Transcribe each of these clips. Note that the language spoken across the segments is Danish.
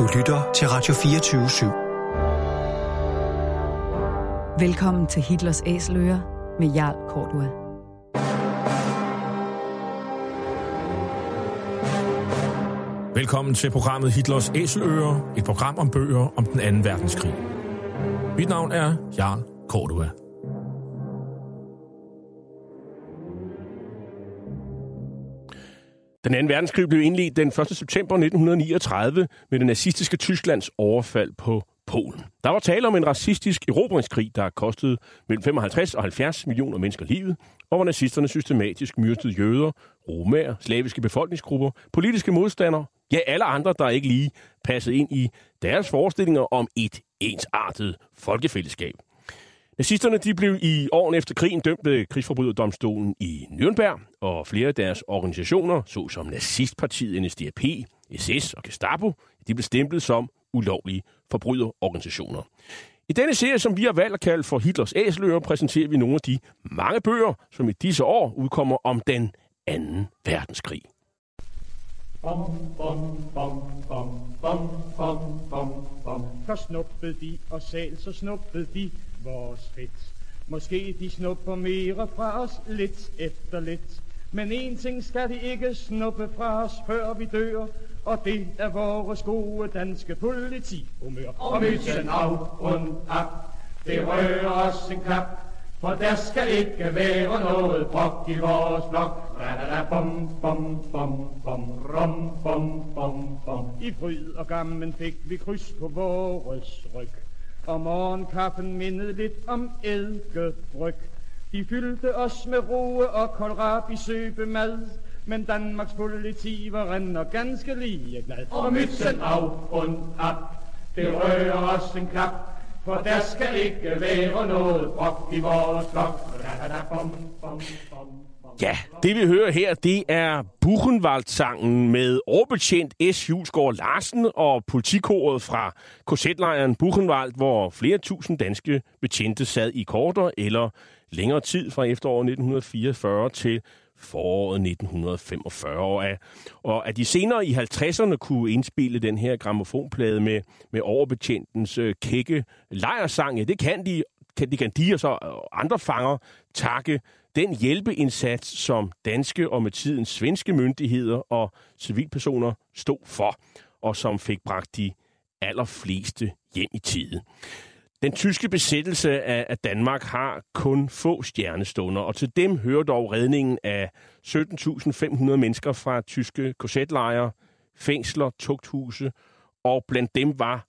Du lytter til Radio 24 /7. Velkommen til Hitlers Æseløer med Jarl Kortua. Velkommen til programmet Hitlers Æseløer, et program om bøger om den anden verdenskrig. Mit navn er Jarl Kortua. Den anden verdenskrig blev indledt den 1. september 1939 med det nazistiske Tysklands overfald på Polen. Der var tale om en racistisk erobringskrig, der kostede mellem 55 og 70 millioner mennesker livet, og hvor nazisterne systematisk myrdede jøder, romager, slaviske befolkningsgrupper, politiske modstandere, ja alle andre, der ikke lige passede ind i deres forestillinger om et ensartet folkefællesskab. Nazisterne de blev i årene efter krigen dømt ved krigsforbryderdomstolen i Nürnberg, og flere af deres organisationer, såsom nazistpartiet NSDAP, SS og Gestapo, de blev stemplet som ulovlige forbryderorganisationer. I denne serie, som vi har valgt at kalde for Hitlers Æseløer, præsenterer vi nogle af de mange bøger, som i disse år udkommer om den anden verdenskrig. Bom, bom, bom, bom, bom, bom, bom, bom. Så snuppede de, og sal, så snuppede de vores fedt. Måske de snupper mere fra os lidt efter lidt. Men en ting skal de ikke snuppe fra os, før vi dør, og det er vores gode danske politi. Humør. Og mysen af und ab, det rører os en klap, for der skal ikke være noget brok i vores blok. Da bom, bom, bom, bom, rom, bom, bom, bom. I fryd og gammen fik vi kryds på vores ryg. Og morgenkaffen mindede lidt om eddikebryg. De fyldte os med roe og kohlrabi søbemad. Men Danmarks politi var render ganske lige glad. Og mytsen af und ab, det rører os en klap. For der skal ikke være noget brok i vores bom. Ja, det vi hører her, det er Buchenwald-sangen med overbetjent S. Julesgaard Larsen og politikoret fra korsetlejren Buchenwald, hvor flere tusind danske betjente sad i korter eller længere tid fra efteråret 1944 til foråret 1945. Og at, de senere i 50'erne kunne indspille den her gramofonplade med, med overbetjentens øh, kække lejersang, ja, det kan de, kan, de kan de og så øh, andre fanger takke den hjælpeindsats, som danske og med tiden svenske myndigheder og civilpersoner stod for, og som fik bragt de allerfleste hjem i tide. Den tyske besættelse af Danmark har kun få stjernestunder, og til dem hører dog redningen af 17.500 mennesker fra tyske korsetlejre, fængsler, tugthuse, og blandt dem var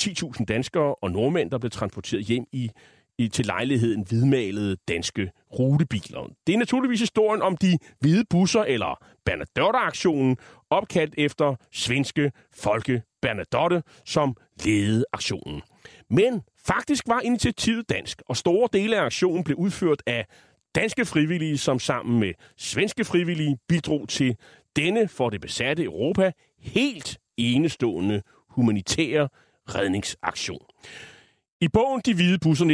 10.000 danskere og nordmænd, der blev transporteret hjem i i til lejligheden hvidmalede danske rutebiler. Det er naturligvis historien om de hvide busser, eller Bernadotte-aktionen, opkaldt efter svenske Folke Bernadotte, som ledede aktionen. Men faktisk var initiativet dansk, og store dele af aktionen blev udført af danske frivillige, som sammen med svenske frivillige bidrog til denne for det besatte Europa helt enestående humanitære redningsaktion. I bogen De Hvide Busser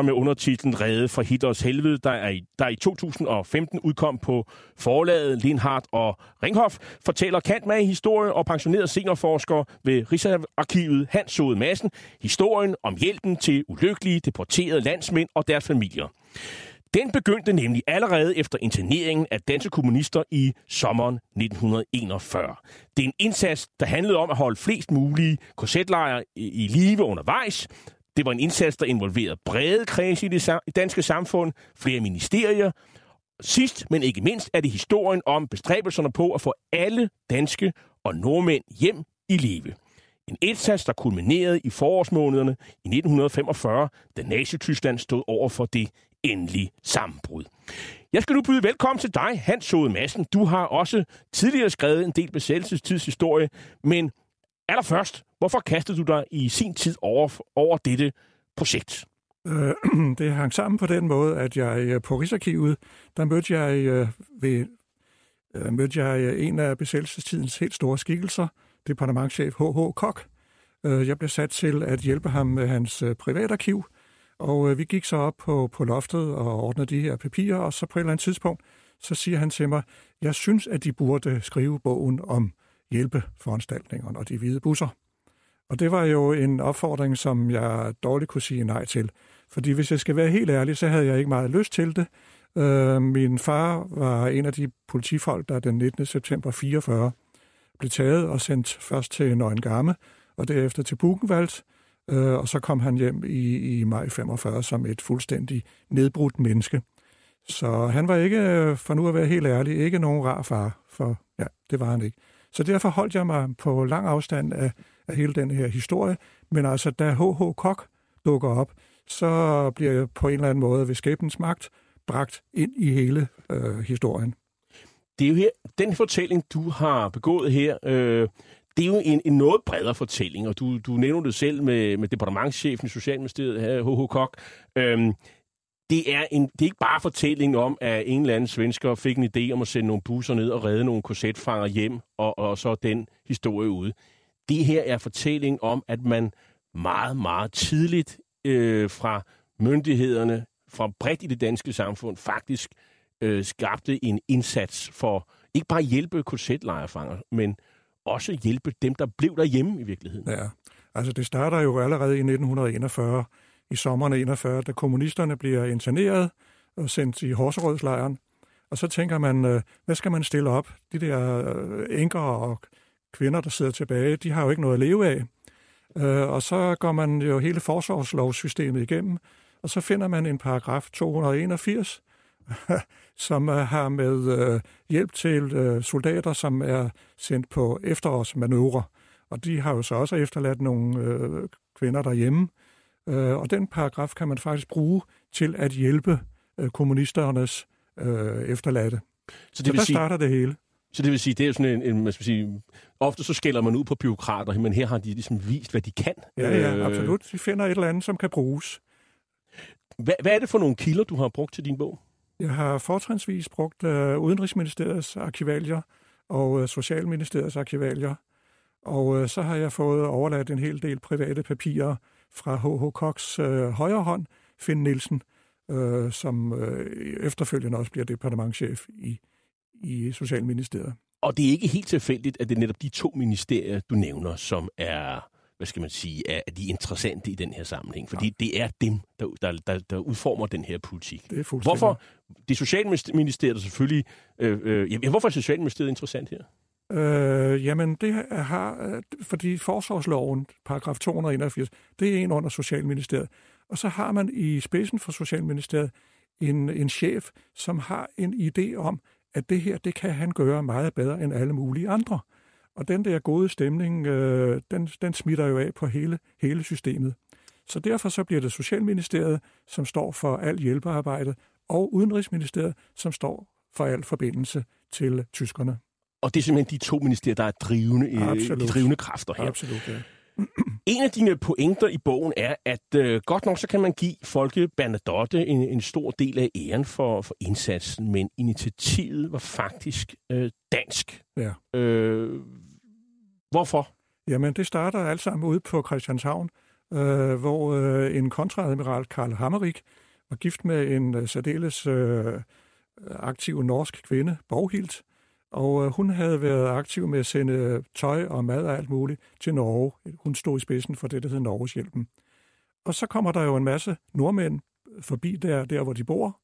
1941-45 med undertitlen Rede fra Hitlers Helvede, der, er i, der i 2015 udkom på forlaget Lindhardt og Ringhof, fortæller Kant med historie og pensioneret seniorforsker ved Rigsarkivet Hans Sode Madsen historien om hjælpen til ulykkelige deporterede landsmænd og deres familier. Den begyndte nemlig allerede efter interneringen af danske kommunister i sommeren 1941. Det er en indsats, der handlede om at holde flest mulige korsetlejre i live undervejs. Det var en indsats, der involverede brede kredse i det danske samfund, flere ministerier. Sidst, men ikke mindst, er det historien om bestræbelserne på at få alle danske og nordmænd hjem i live. En indsats, der kulminerede i forårsmånederne i 1945, da Nazi-Tyskland stod over for det endelig sammenbrud. Jeg skal nu byde velkommen til dig, Hans Sode Madsen. Du har også tidligere skrevet en del besættelsestidshistorie, men allerførst, hvorfor kastede du dig i sin tid over, over dette projekt? Øh, det hang sammen på den måde, at jeg øh, på Rigsarkivet, der mødte jeg, øh, ved, øh, mødte jeg øh, en af besættelsestidens helt store skikkelser, departementchef H.H. Kok. Jeg blev sat til at hjælpe ham med hans privatarkiv, og øh, vi gik så op på, på loftet og ordnede de her papirer, og så på et eller andet tidspunkt, så siger han til mig, jeg synes, at de burde skrive bogen om hjælpeforanstaltningerne og de hvide busser. Og det var jo en opfordring, som jeg dårligt kunne sige nej til. Fordi hvis jeg skal være helt ærlig, så havde jeg ikke meget lyst til det. Øh, min far var en af de politifolk, der den 19. september 44 blev taget og sendt først til Nøgengamme, og derefter til Buchenwald, øh, og så kom han hjem i, i maj 45 som et fuldstændig nedbrudt menneske. Så han var ikke, øh, for nu at være helt ærlig, ikke nogen rar far, for ja, det var han ikke. Så derfor holdt jeg mig på lang afstand af, af hele den her historie, men altså da H.H. Kok dukker op, så bliver jeg på en eller anden måde ved skæbens magt bragt ind i hele øh, historien. Det er jo her, den fortælling, du har begået her, øh, det er jo en, en noget bredere fortælling, og du, du nævner det selv med, med departementschefen i Socialministeriet, H.H. Kok. Øhm, det er, en, det er ikke bare fortælling om, at en eller anden svensker fik en idé om at sende nogle busser ned og redde nogle korsetfanger hjem, og, og så den historie ude. Det her er fortælling om, at man meget, meget tidligt øh, fra myndighederne, fra bredt i det danske samfund, faktisk øh, skabte en indsats for ikke bare at hjælpe korsetlejrefanger, men også hjælpe dem, der blev derhjemme i virkeligheden. Ja, altså det starter jo allerede i 1941, i sommeren 41, da kommunisterne bliver interneret og sendt i Horserødslejren. Og så tænker man, øh, hvad skal man stille op? De der øh, enker og kvinder, der sidder tilbage, de har jo ikke noget at leve af. Øh, og så går man jo hele forsvarslovssystemet igennem, og så finder man en paragraf 281, som har med hjælp til soldater, som er sendt på efterårsmanøvre. Og de har jo så også efterladt nogle kvinder derhjemme, Øh, og den paragraf kan man faktisk bruge til at hjælpe øh, kommunisternes øh, efterladte. Så, det så vil der sige, starter det hele. Så det vil sige, det er sådan en, en man skal sige, ofte så skælder man ud på byråkrater, men her har de ligesom vist, hvad de kan. Ja, ja, øh, absolut. De finder et eller andet, som kan bruges. Hvad, hvad er det for nogle kilder, du har brugt til din bog? Jeg har fortrinsvis brugt øh, Udenrigsministeriets arkivalier og øh, Socialministeriets arkivalier. Og øh, så har jeg fået overladt en hel del private papirer, fra H.H. Koks øh, højre hånd, Finn Nielsen, øh, som øh, efterfølgende også bliver departementchef i, i Socialministeriet. Og det er ikke helt tilfældigt, at det er netop de to ministerier, du nævner, som er hvad skal man sige, er de interessante i den her sammenhæng. Fordi ja. det er dem, der, der, der, der udformer den her politik. Det er Hvorfor? Det Socialministeriet er selvfølgelig... Øh, øh, ja, hvorfor er Socialministeriet interessant her? Øh, jamen, det har, øh, fordi forsvarsloven, paragraf 281, det er en under Socialministeriet. Og så har man i spidsen for Socialministeriet en, en chef, som har en idé om, at det her, det kan han gøre meget bedre end alle mulige andre. Og den der gode stemning, øh, den, den smitter jo af på hele, hele systemet. Så derfor så bliver det Socialministeriet, som står for al hjælpearbejde, og Udenrigsministeriet, som står for al forbindelse til tyskerne. Og det er simpelthen de to ministerier, der er drivende, øh, de drivende kræfter her. Absolut, ja. En af dine pointer i bogen er, at øh, godt nok så kan man give Folke Bernadotte en, en stor del af æren for, for indsatsen, men initiativet var faktisk øh, dansk. Ja. Øh, hvorfor? Jamen, det starter alt sammen ude på Christianshavn, øh, hvor øh, en kontradmiral, Karl Hammerik, var gift med en øh, særdeles øh, aktiv norsk kvinde, Borghild, og øh, hun havde været aktiv med at sende tøj og mad og alt muligt til Norge. Hun stod i spidsen for det, der hed Norgeshjælpen. Og så kommer der jo en masse nordmænd forbi der, der hvor de bor,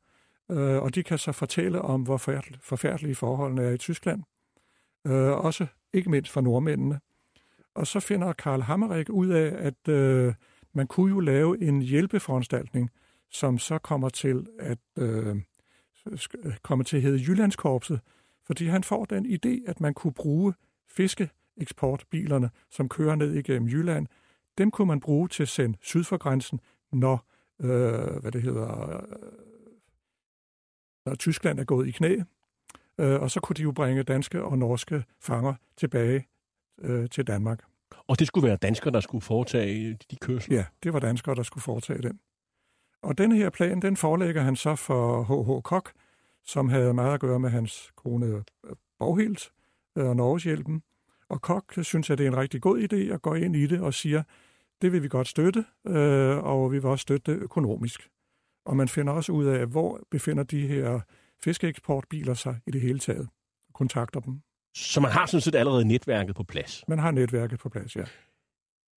øh, og de kan så fortælle om, hvor forfærdelige forholdene er i Tyskland. Øh, også ikke mindst for nordmændene. Og så finder Karl Hammerik ud af, at øh, man kunne jo lave en hjælpeforanstaltning, som så kommer til at øh, komme til at hedde Jyllandskorpset, fordi han får den idé, at man kunne bruge fiskeeksportbilerne, som kører ned igennem Jylland. Dem kunne man bruge til at sende syd for grænsen, når, øh, hvad det hedder, øh, når Tyskland er gået i knæ. Øh, og så kunne de jo bringe danske og norske fanger tilbage øh, til Danmark. Og det skulle være danskere, der skulle foretage de kørsler? Ja, det var danskere, der skulle foretage den. Og den her plan, den forelægger han så for H.H. Kok, som havde meget at gøre med hans kone øh, Borghild øh, og Norgeshjælpen. Og Kok synes, at det er en rigtig god idé at gå ind i det og siger, det vil vi godt støtte, øh, og vi vil også støtte det økonomisk. Og man finder også ud af, hvor befinder de her fiskeeksportbiler sig i det hele taget. Kontakter dem. Så man har sådan set allerede netværket på plads. Man har netværket på plads, ja.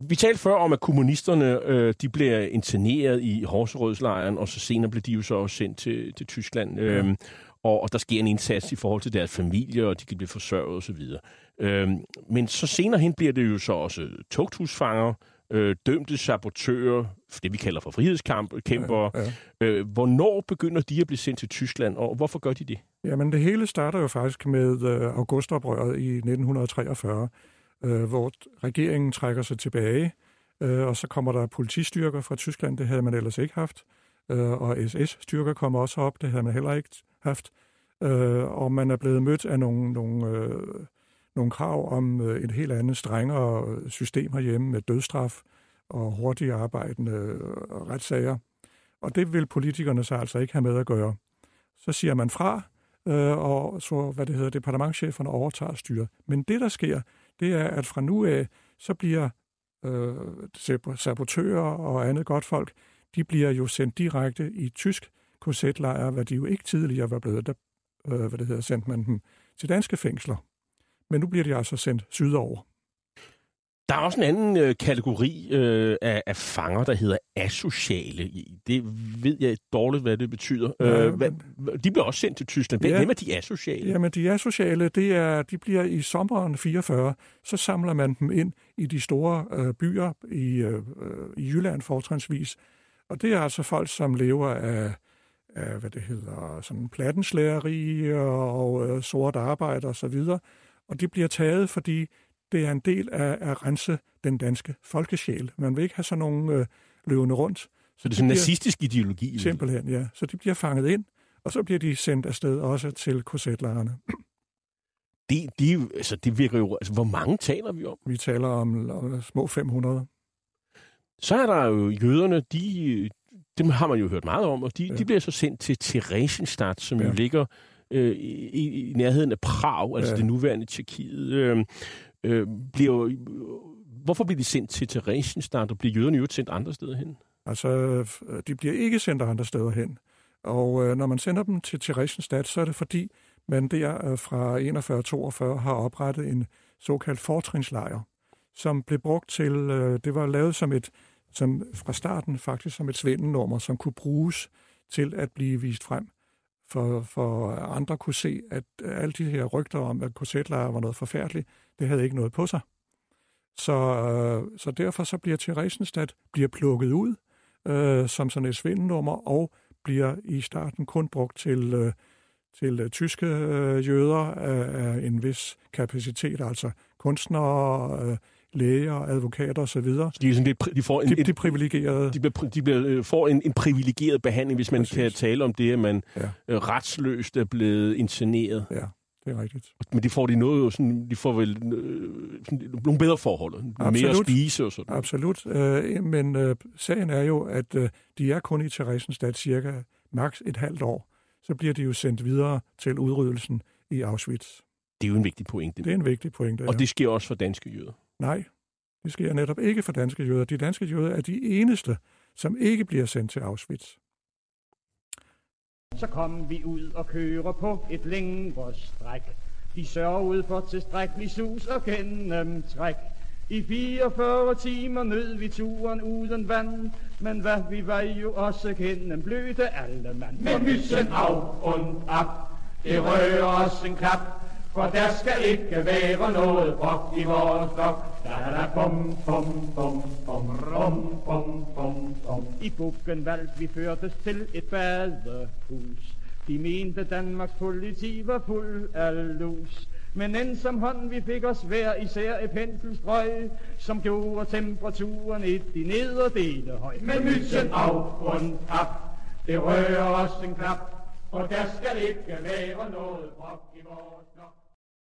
Vi talte før om, at kommunisterne øh, de blev interneret i Horserødslejren, og så senere blev de jo så også sendt til, til Tyskland. Ja. Øhm, og, og der sker en indsats i forhold til deres familie, og de kan blive forsørget osv. Øhm, men så senere hen bliver det jo så også tugthusfanger, øh, dømte sabotører, det vi kalder for frihedskæmpere. Ja, ja. Øh, hvornår begynder de at blive sendt til Tyskland, og hvorfor gør de det? Jamen det hele starter jo faktisk med øh, augustoprøret i 1943, øh, hvor regeringen trækker sig tilbage, øh, og så kommer der politistyrker fra Tyskland, det havde man ellers ikke haft, øh, og SS-styrker kommer også op, det havde man heller ikke haft, øh, og man er blevet mødt af nogle, nogle, øh, nogle krav om øh, et helt andet, strengere system herhjemme med dødstraf og hurtigt arbejdende øh, retssager. Og det vil politikerne så altså ikke have med at gøre. Så siger man fra, øh, og så, hvad det hedder, departementcheferne overtager styret. Men det, der sker, det er, at fra nu af, så bliver øh, sabotører og andet godt folk, de bliver jo sendt direkte i tysk korsetlejre, hvad de jo ikke tidligere var blevet. Der, øh, hvad det hedder, sendte man dem til danske fængsler. Men nu bliver de altså sendt sydover. Der er også en anden øh, kategori øh, af, af fanger, der hedder asociale. Det ved jeg dårligt, hvad det betyder. Øh, hvad, de bliver også sendt til Tyskland. Hvem, ja, hvem er de asociale? Jamen, de asociale, det er, de bliver i sommeren 44, så samler man dem ind i de store øh, byer i, øh, i Jylland fortrinsvis. Og det er altså folk, som lever af, af hvad det hedder, sådan plattenslæreri og, og øh, sort arbejde osv., og, og de bliver taget, fordi det er en del af at rense den danske folkesjæl. Man vil ikke have sådan nogle øh, løvende rundt. Så, så det er sådan en nazistisk ideologi? Simpelthen, ja. Så de bliver fanget ind, og så bliver de sendt afsted også til korsetlejrene. Det, de, altså, det virker jo... Altså, hvor mange taler vi om? Vi taler om, om små 500. Så er der jo jøderne, de, dem har man jo hørt meget om, og de, ja. de bliver så sendt til Theresienstadt, som ja. jo ligger øh, i, i nærheden af Prag, altså ja. det nuværende Tjekkiet. Øh, øh, bliver, hvorfor bliver de sendt til Theresienstadt, og bliver jøderne jo sendt andre steder hen? Altså, de bliver ikke sendt andre steder hen. Og øh, når man sender dem til Theresienstadt, så er det fordi, man der øh, fra 41-42 har oprettet en såkaldt fortrinslejr, som blev brugt til, øh, det var lavet som et, som fra starten faktisk som et svindelnummer, som kunne bruges til at blive vist frem. For, for andre kunne se, at alle de her rygter om, at korsetlejre var noget forfærdeligt, det havde ikke noget på sig. Så, øh, så derfor så bliver Theresienstadt bliver plukket ud øh, som sådan et svindelnummer, og bliver i starten kun brugt til, øh, til øh, tyske øh, jøder af, af en vis kapacitet, altså kunstnere, øh, læger, advokater osv. Så de, er sådan lidt, de får en, de, de privilegerede. De, bliver, de bliver, øh, får en, en privilegeret behandling, hvis man Præcis. kan tale om det, at man ja. øh, retsløst er blevet interneret. Ja, det er rigtigt. Men de får de noget, sådan, de får vel øh, sådan, nogle bedre forhold, Absolut. mere at spise og sådan Absolut, øh, men øh, sagen er jo, at øh, de er kun i Theresienstadt cirka maks et halvt år. Så bliver de jo sendt videre til udryddelsen i Auschwitz. Det er jo en vigtig pointe. Det er en vigtig pointe, ja. Og det sker også for danske jøder. Nej, det sker netop ikke for danske jøder. De danske jøder er de eneste, som ikke bliver sendt til Auschwitz. Så kom vi ud og kører på et længere stræk. De sørgede for tilstrækkelig sus og gennemtræk. I 44 timer nød vi turen uden vand, men hvad vi var jo også gennem bløde alle mand. Men myssen af und ab, det rører os en klap, for der skal ikke være noget brok i vores flok. Da da bum bum bum bum rum bum bum bum. I Buchenwald vi førtes til et badehus. De mente Danmarks politi var fuld af lus. Men en som hånd vi fik os hver især et penselstrøg, som gjorde temperaturen i nederdele høj. Men mysen af und ab, det rører os en knap, for der skal ikke være noget brok i vores.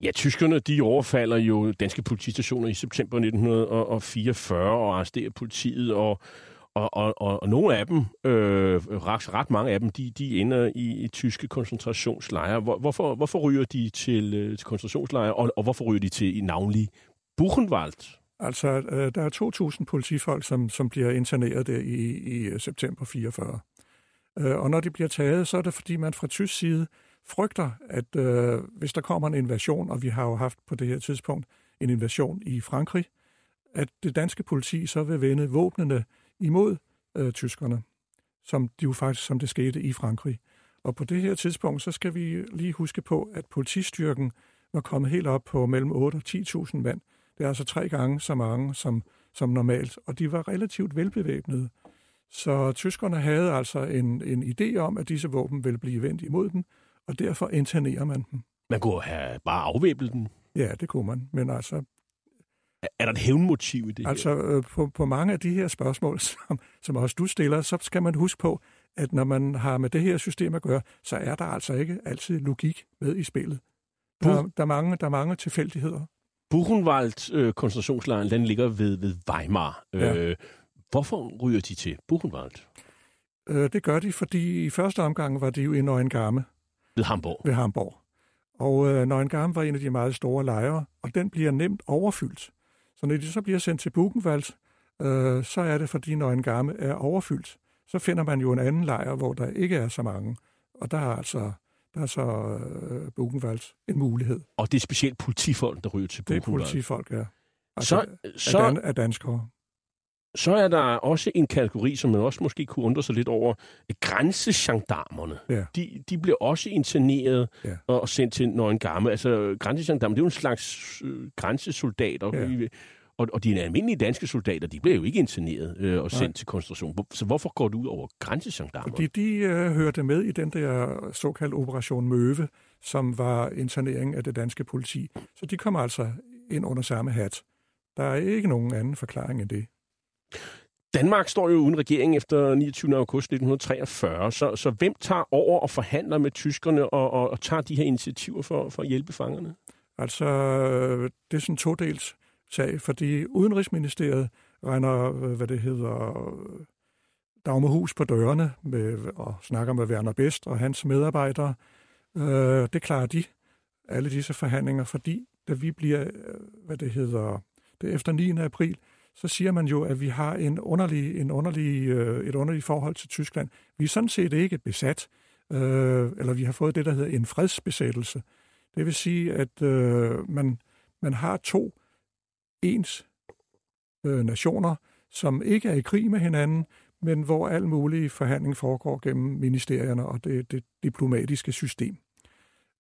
Ja, tyskerne de overfalder jo danske politistationer i september 1944 og arresterer politiet, og, og, og, og, og nogle af dem, øh, ret, ret mange af dem, de, de ender i, i tyske koncentrationslejre. Hvor, hvorfor, hvorfor ryger de til, øh, til koncentrationslejre, og, og hvorfor ryger de til i navnlig Buchenwald? Altså, øh, der er 2.000 politifolk, som, som bliver interneret der i, i øh, september 44. Øh, og når de bliver taget, så er det fordi, man fra tysk side frygter, at øh, hvis der kommer en invasion, og vi har jo haft på det her tidspunkt en invasion i Frankrig, at det danske politi så vil vende våbnene imod øh, tyskerne, som de jo faktisk som det skete i Frankrig. Og på det her tidspunkt, så skal vi lige huske på, at politistyrken var kommet helt op på mellem 8 og 10.000 mand. Det er altså tre gange så mange som, som normalt, og de var relativt velbevæbnede. Så tyskerne havde altså en, en idé om, at disse våben ville blive vendt imod dem, og derfor internerer man dem. Man kunne have bare afvæbnet dem. Ja, det kunne man, men altså... Er der et hævnmotiv i det Altså, øh, på, på mange af de her spørgsmål, som, som også du stiller, så skal man huske på, at når man har med det her system at gøre, så er der altså ikke altid logik med i spillet. Der, der, er, mange, der er mange tilfældigheder. Buchenwald øh, koncentrationslejren, den ligger ved, ved Weimar. Ja. Øh, hvorfor ryger de til Buchenwald? Øh, det gør de, fordi i første omgang var de jo i Neuengamme Ved Hamburg. ved Hamburg. Og øh, Neuengamme var en af de meget store lejre, og den bliver nemt overfyldt. Så når de så bliver sendt til Buchenwald, øh, så er det, fordi Neuengamme er overfyldt. Så finder man jo en anden lejr, hvor der ikke er så mange. Og der er altså der er så øh, Buchenwald en mulighed. Og det er specielt politifolk, der ryger til Det er Buchenwald. politifolk, ja. Så, af, så, dan, af danskere. Så er der også en kategori, som man også måske kunne undre sig lidt over. Grænsegendarmerne. Ja. De, de bliver også interneret Ja. og sendt til Neuengamme. Altså, grænsegendarmer, det er jo en slags øh, grænsesoldater. Ja. Og, og de almindelige danske soldater, de bliver jo ikke interneret øh, og sendt Nej. til koncentration. Så hvorfor går det ud over grænsegendarmer? Fordi de øh, hørte med i den der såkaldte Operation Møve, som var internering af det danske politi. Så de kom altså ind under samme hat. Der er ikke nogen anden forklaring end det. Danmark står jo uden regering efter 29. august 1943, så, så hvem tager over og forhandler med tyskerne og, og, og tager de her initiativer for, for at hjælpe fangerne? Altså, øh, det er sådan en todels sag, fordi Udenrigsministeriet regner, øh, hvad det hedder, øh, Dagmarhus på dørene med, og snakker med Werner Best og hans medarbejdere. Øh, det klarer de, alle disse forhandlinger, fordi da vi bliver, øh, hvad det hedder, det er efter 9. april, så siger man jo, at vi har en underlig, en underlig, øh, et underligt forhold til Tyskland. Vi er sådan set ikke besat, øh, eller vi har fået det, der hedder en fredsbesættelse. Det vil sige, at øh, man, man har to ens øh, nationer, som ikke er i krig med hinanden, men hvor al mulig forhandling foregår gennem ministerierne og det, det diplomatiske system.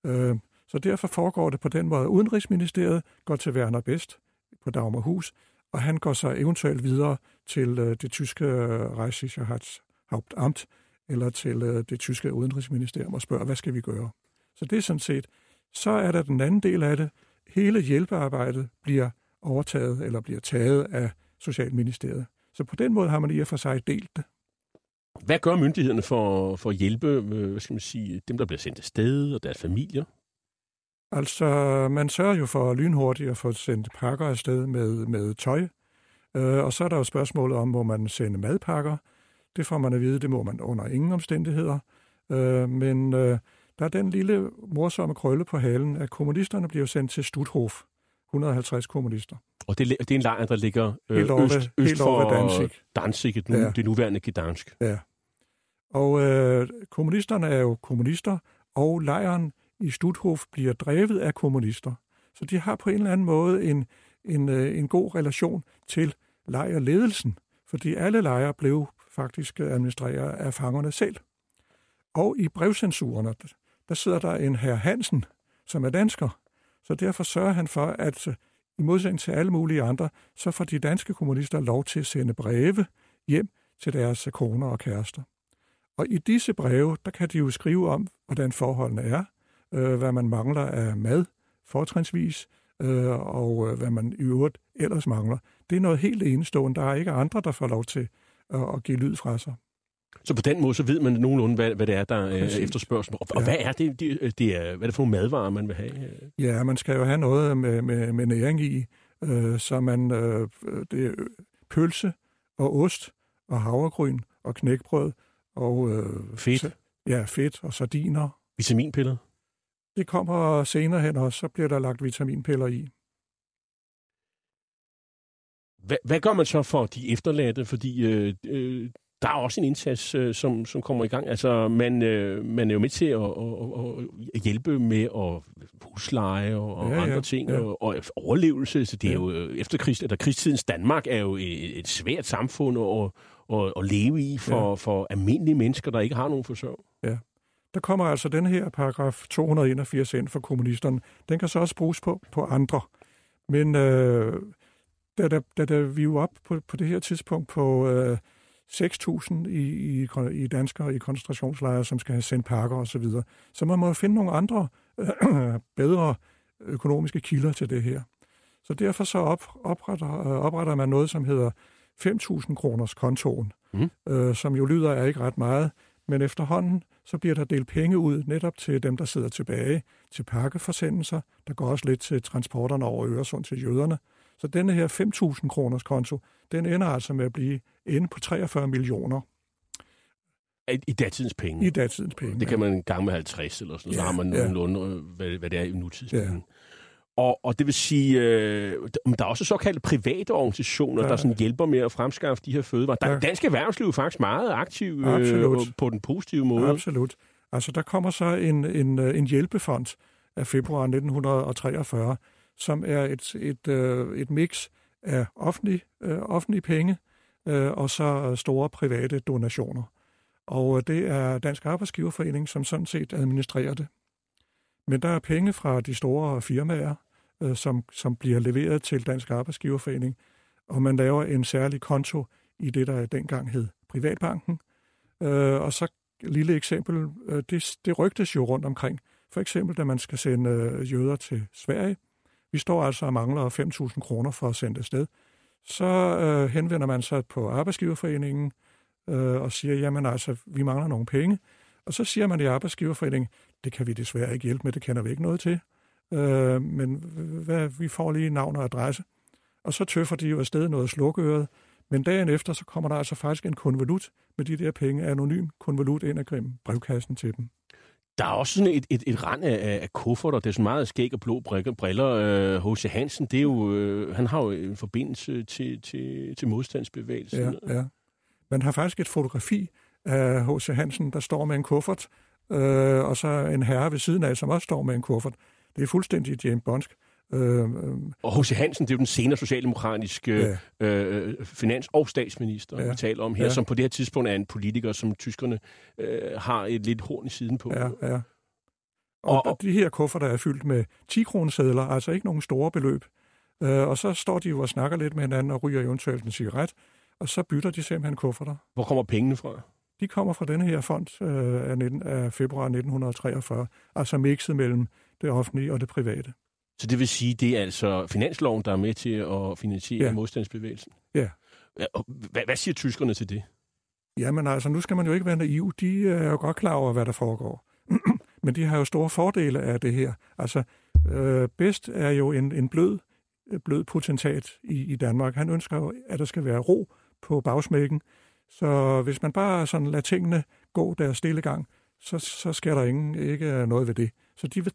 Øh, så derfor foregår det på den måde. Udenrigsministeriet går til Werner Best på Dagmarhus, og han går så eventuelt videre til øh, det tyske øh, Reichssicherheitshauptamt eller til øh, det tyske udenrigsministerium og spørger, hvad skal vi gøre? Så det er sådan set. Så er der den anden del af det. Hele hjælpearbejdet bliver overtaget eller bliver taget af Socialministeriet. Så på den måde har man i og for sig delt det. Hvad gør myndighederne for, for at hjælpe øh, hvad skal man sige, dem, der bliver sendt afsted og deres familier? Altså, man sørger jo for lynhurtigt at få sendt pakker afsted med, med tøj. Øh, og så er der jo spørgsmålet om, må man sende madpakker. Det får man at vide, det må man under ingen omstændigheder. Øh, men øh, der er den lille morsomme krølle på halen, at kommunisterne bliver sendt til Stutthof. 150 kommunister. Og det, det er en lejr, der ligger øh, Helt over øst, øst helt over for ved Danzig. Danzig, det, nu, Ja. det nuværende Gdansk. Ja. Og øh, kommunisterne er jo kommunister, og lejren i Stutthof bliver drevet af kommunister. Så de har på en eller anden måde en, en, øh, en god relation til lejrledelsen, fordi alle lejre blev faktisk administreret af fangerne selv. Og i brevcensurerne, der sidder der en herr Hansen, som er dansker, så derfor sørger han for, at øh, i modsætning til alle mulige andre, så får de danske kommunister lov til at sende breve hjem til deres koner og kærester. Og i disse breve, der kan de jo skrive om, hvordan forholdene er, øh, hvad man mangler af mad, fortrinsvis, øh, og øh, hvad man i øvrigt ellers mangler. Det er noget helt enestående. Der er ikke andre, der får lov til at, at give lyd fra sig. Så på den måde, så ved man nogenlunde, hvad, hvad det er, der er Præcis. efterspørgsel. Og, og Ja. hvad er det, det, det er, hvad er det for nogle madvarer, man vil have? Ja, man skal jo have noget med, med, med næring i, øh, så man øh, det er pølse og ost og havregryn og knækbrød og øh, Fedt. ja, fedt og sardiner. Vitaminpiller? Det kommer senere hen også, så bliver der lagt vitaminpiller i. Hvad, hvad gør man så for de efterladte? Fordi øh, øh, der er også en indsats, øh, som, som kommer i gang. Altså, man, øh, man er jo med til at, at, at hjælpe med at husleje og, og Ja, ja, andre ting, ja. og, og overlevelse. Så det er Ja. jo øh, efter krig, eller krigstidens Danmark er jo et, et svært samfund at, at, at leve i for, Ja. for almindelige mennesker, der ikke har nogen forsørg. Der kommer altså den her paragraf 281 ind for kommunisterne. Den kan så også bruges på, på andre. Men øh, da, da, da, da vi er jo op på, på det her tidspunkt på øh, 6.000 i, i, i danskere i koncentrationslejre, som skal have sendt pakker osv., så, videre. så man må jo finde nogle andre øh, bedre økonomiske kilder til det her. Så derfor så op, opretter, øh, opretter man noget, som hedder 5.000 kroners kontoen, Mhm. øh, som jo lyder af ikke ret meget, men efterhånden så bliver der delt penge ud netop til dem, der sidder tilbage, til pakkeforsendelser. Der går også lidt til transporterne over Øresund til jøderne. Så denne her 5.000 kroners konto, den ender altså med at blive inde på 43 millioner I, datidens penge. i datidens penge. Det kan man gange med 50 eller sådan, ja, så Ja, har man ja. nogenlunde, øh, hvad, hvad det er i nutidspenge. Ja. Og, og det vil sige, øh, der er også såkaldte private organisationer, Ja. der sådan hjælper med at fremskaffe de her fødevarer. Der er Ja. dansk erhvervsliv er faktisk meget aktiv øh, på den positive måde. Absolut. Altså, der kommer så en, en, øh, en hjælpefond af februar 1943, som er et, et, øh, et mix af offentlige, øh, offentlige penge øh, og så store private donationer. Og øh, det er Dansk Arbejdsgiverforening, som sådan set administrerer det. Men der er penge fra de store firmaer, øh, som, som bliver leveret til Dansk Arbejdsgiverforening, og man laver en særlig konto i det, der dengang hed Privatbanken. Øh, og så lille eksempel, øh, det, det rygtes jo rundt omkring. For eksempel, da man skal sende øh, jøder til Sverige. Vi står altså og mangler 5.000 kroner for at sende det sted. Så øh, henvender man sig på Arbejdsgiverforeningen øh, og siger, jamen altså, vi mangler nogle penge. Og så siger man i Arbejdsgiverforeningen, det kan vi desværre ikke hjælpe med, det kender vi ikke noget til. Øh, men hvad, vi får lige navn og adresse. Og så tøffer de jo afsted noget slukøret. Men dagen efter, så kommer der altså faktisk en konvolut med de der penge, anonym konvolut ind og grimme brevkassen til dem. Der er også sådan et, et, et rand af, af kufferter. Det er sådan meget skæg og blå briller. H.C. Hansen, det er jo, øh, han har jo en forbindelse til, til, til modstandsbevægelsen. Ja, ja. Man har faktisk et fotografi af H.C. Hansen, der står med en kuffert, øh, og så en herre ved siden af, som også står med en kuffert. Det er fuldstændig James Bondsk. Øh, øh, Og H.C. Hansen, det er jo den senere socialdemokratiske Ja. øh, finans- og statsminister, ja. Vi taler om her, ja. Som på det her tidspunkt er en politiker, som tyskerne øh, har et lidt horn i siden på. ja, ja. Og- Og, de her kufferter er fyldt med 10 kronesedler, altså ikke nogen store beløb. Øh, og så står de jo og snakker lidt med hinanden og ryger eventuelt en cigaret, og så bytter de simpelthen kufferter. Hvor kommer pengene fra? De kommer fra denne her fond øh, af, 19, af februar 1943, altså mixet mellem det offentlige og det private. Så det vil sige, det er altså finansloven, der er med til at finansiere ja. Modstandsbevægelsen? Ja. og hvad, hvad siger tyskerne til det? Jamen altså, nu skal man jo ikke være naiv. De er jo godt klar over, hvad der foregår. Men de har jo store fordele af det her. Altså, øh, bedst er jo en, en blød, blød potentat i, i Danmark. Han ønsker jo, at der skal være ro på bagsmækken. Så hvis man bare sådan lader tingene gå deres stille gang, så, så sker der ingen, ikke noget ved det. Så de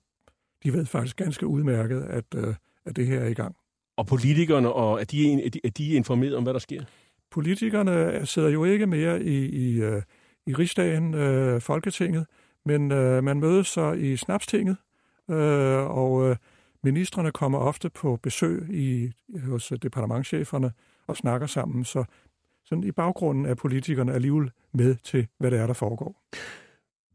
de ved faktisk ganske udmærket, at, øh, at det her er i gang. Og politikerne, og er de, er de, er de informeret om, hvad der sker? politikerne sidder jo ikke mere i, i, øh, i rigsdagen, øh, Folketinget, men øh, man mødes så i Snapstinget, øh, og øh, ministerne kommer ofte på besøg i, hos departementcheferne og snakker sammen, så sådan i baggrunden er politikerne alligevel med til, hvad det er, der foregår.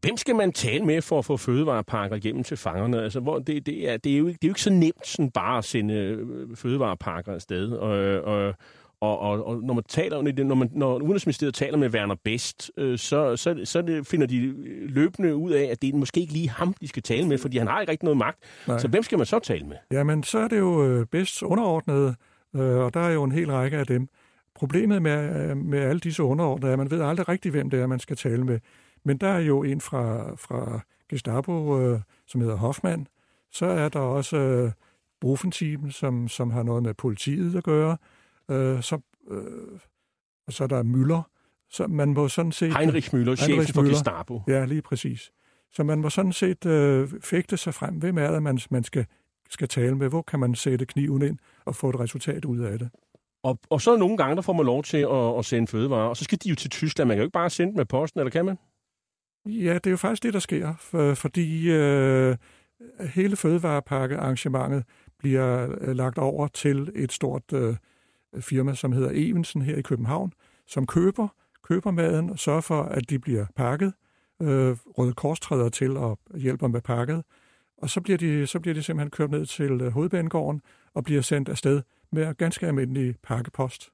Hvem skal man tale med for at få fødevarepakker igennem til fangerne? Altså, hvor det, det, er, det, er jo ikke, det er jo ikke så nemt sådan bare at sende øh, fødevarepakker afsted. Og, og, og, og, og når man taler om det, når, man, når Udenrigsministeriet taler med Werner Best, øh, så, så, så det, finder de løbende ud af, at det er måske ikke lige ham, de skal tale med, fordi han har ikke rigtig noget magt. Nej. Så hvem skal man så tale med? Jamen, så er det jo øh, bedst underordnede, øh, og der er jo en hel række af dem. Problemet med, øh, med alle disse underordnede er, at man ved aldrig rigtigt, hvem det er, man skal tale med. Men der er jo en fra, fra Gestapo, øh, som hedder Hoffmann. Så er der også øh, Brufen-team, som, som har noget med politiet at gøre. Øh, så, øh, og så er der Møller. Så man må sådan set... Heinrich Müller, chefen for Müller. Gestapo. Ja, lige præcis. Så man må sådan set øh, fægte sig frem. Hvem er det, man, man skal, skal tale med? Hvor kan man sætte kniven ind og få et resultat ud af det? Og, og så nogle gange, der får man lov til at, at sende fødevarer, og så skal de jo til Tyskland. Man kan jo ikke bare sende dem med posten, eller kan man? Ja, det er jo faktisk det, der sker, for, fordi øh, hele fødevarepakkearrangementet bliver øh, lagt over til et stort øh, firma, som hedder Evensen her i København, som køber, køber maden og sørger for, at de bliver pakket. Øh, Røde Kors træder til og hjælper med pakket. Og så bliver, de, så bliver de simpelthen kørt ned til øh, hovedbanegården og bliver sendt afsted med ganske almindelig pakkepost.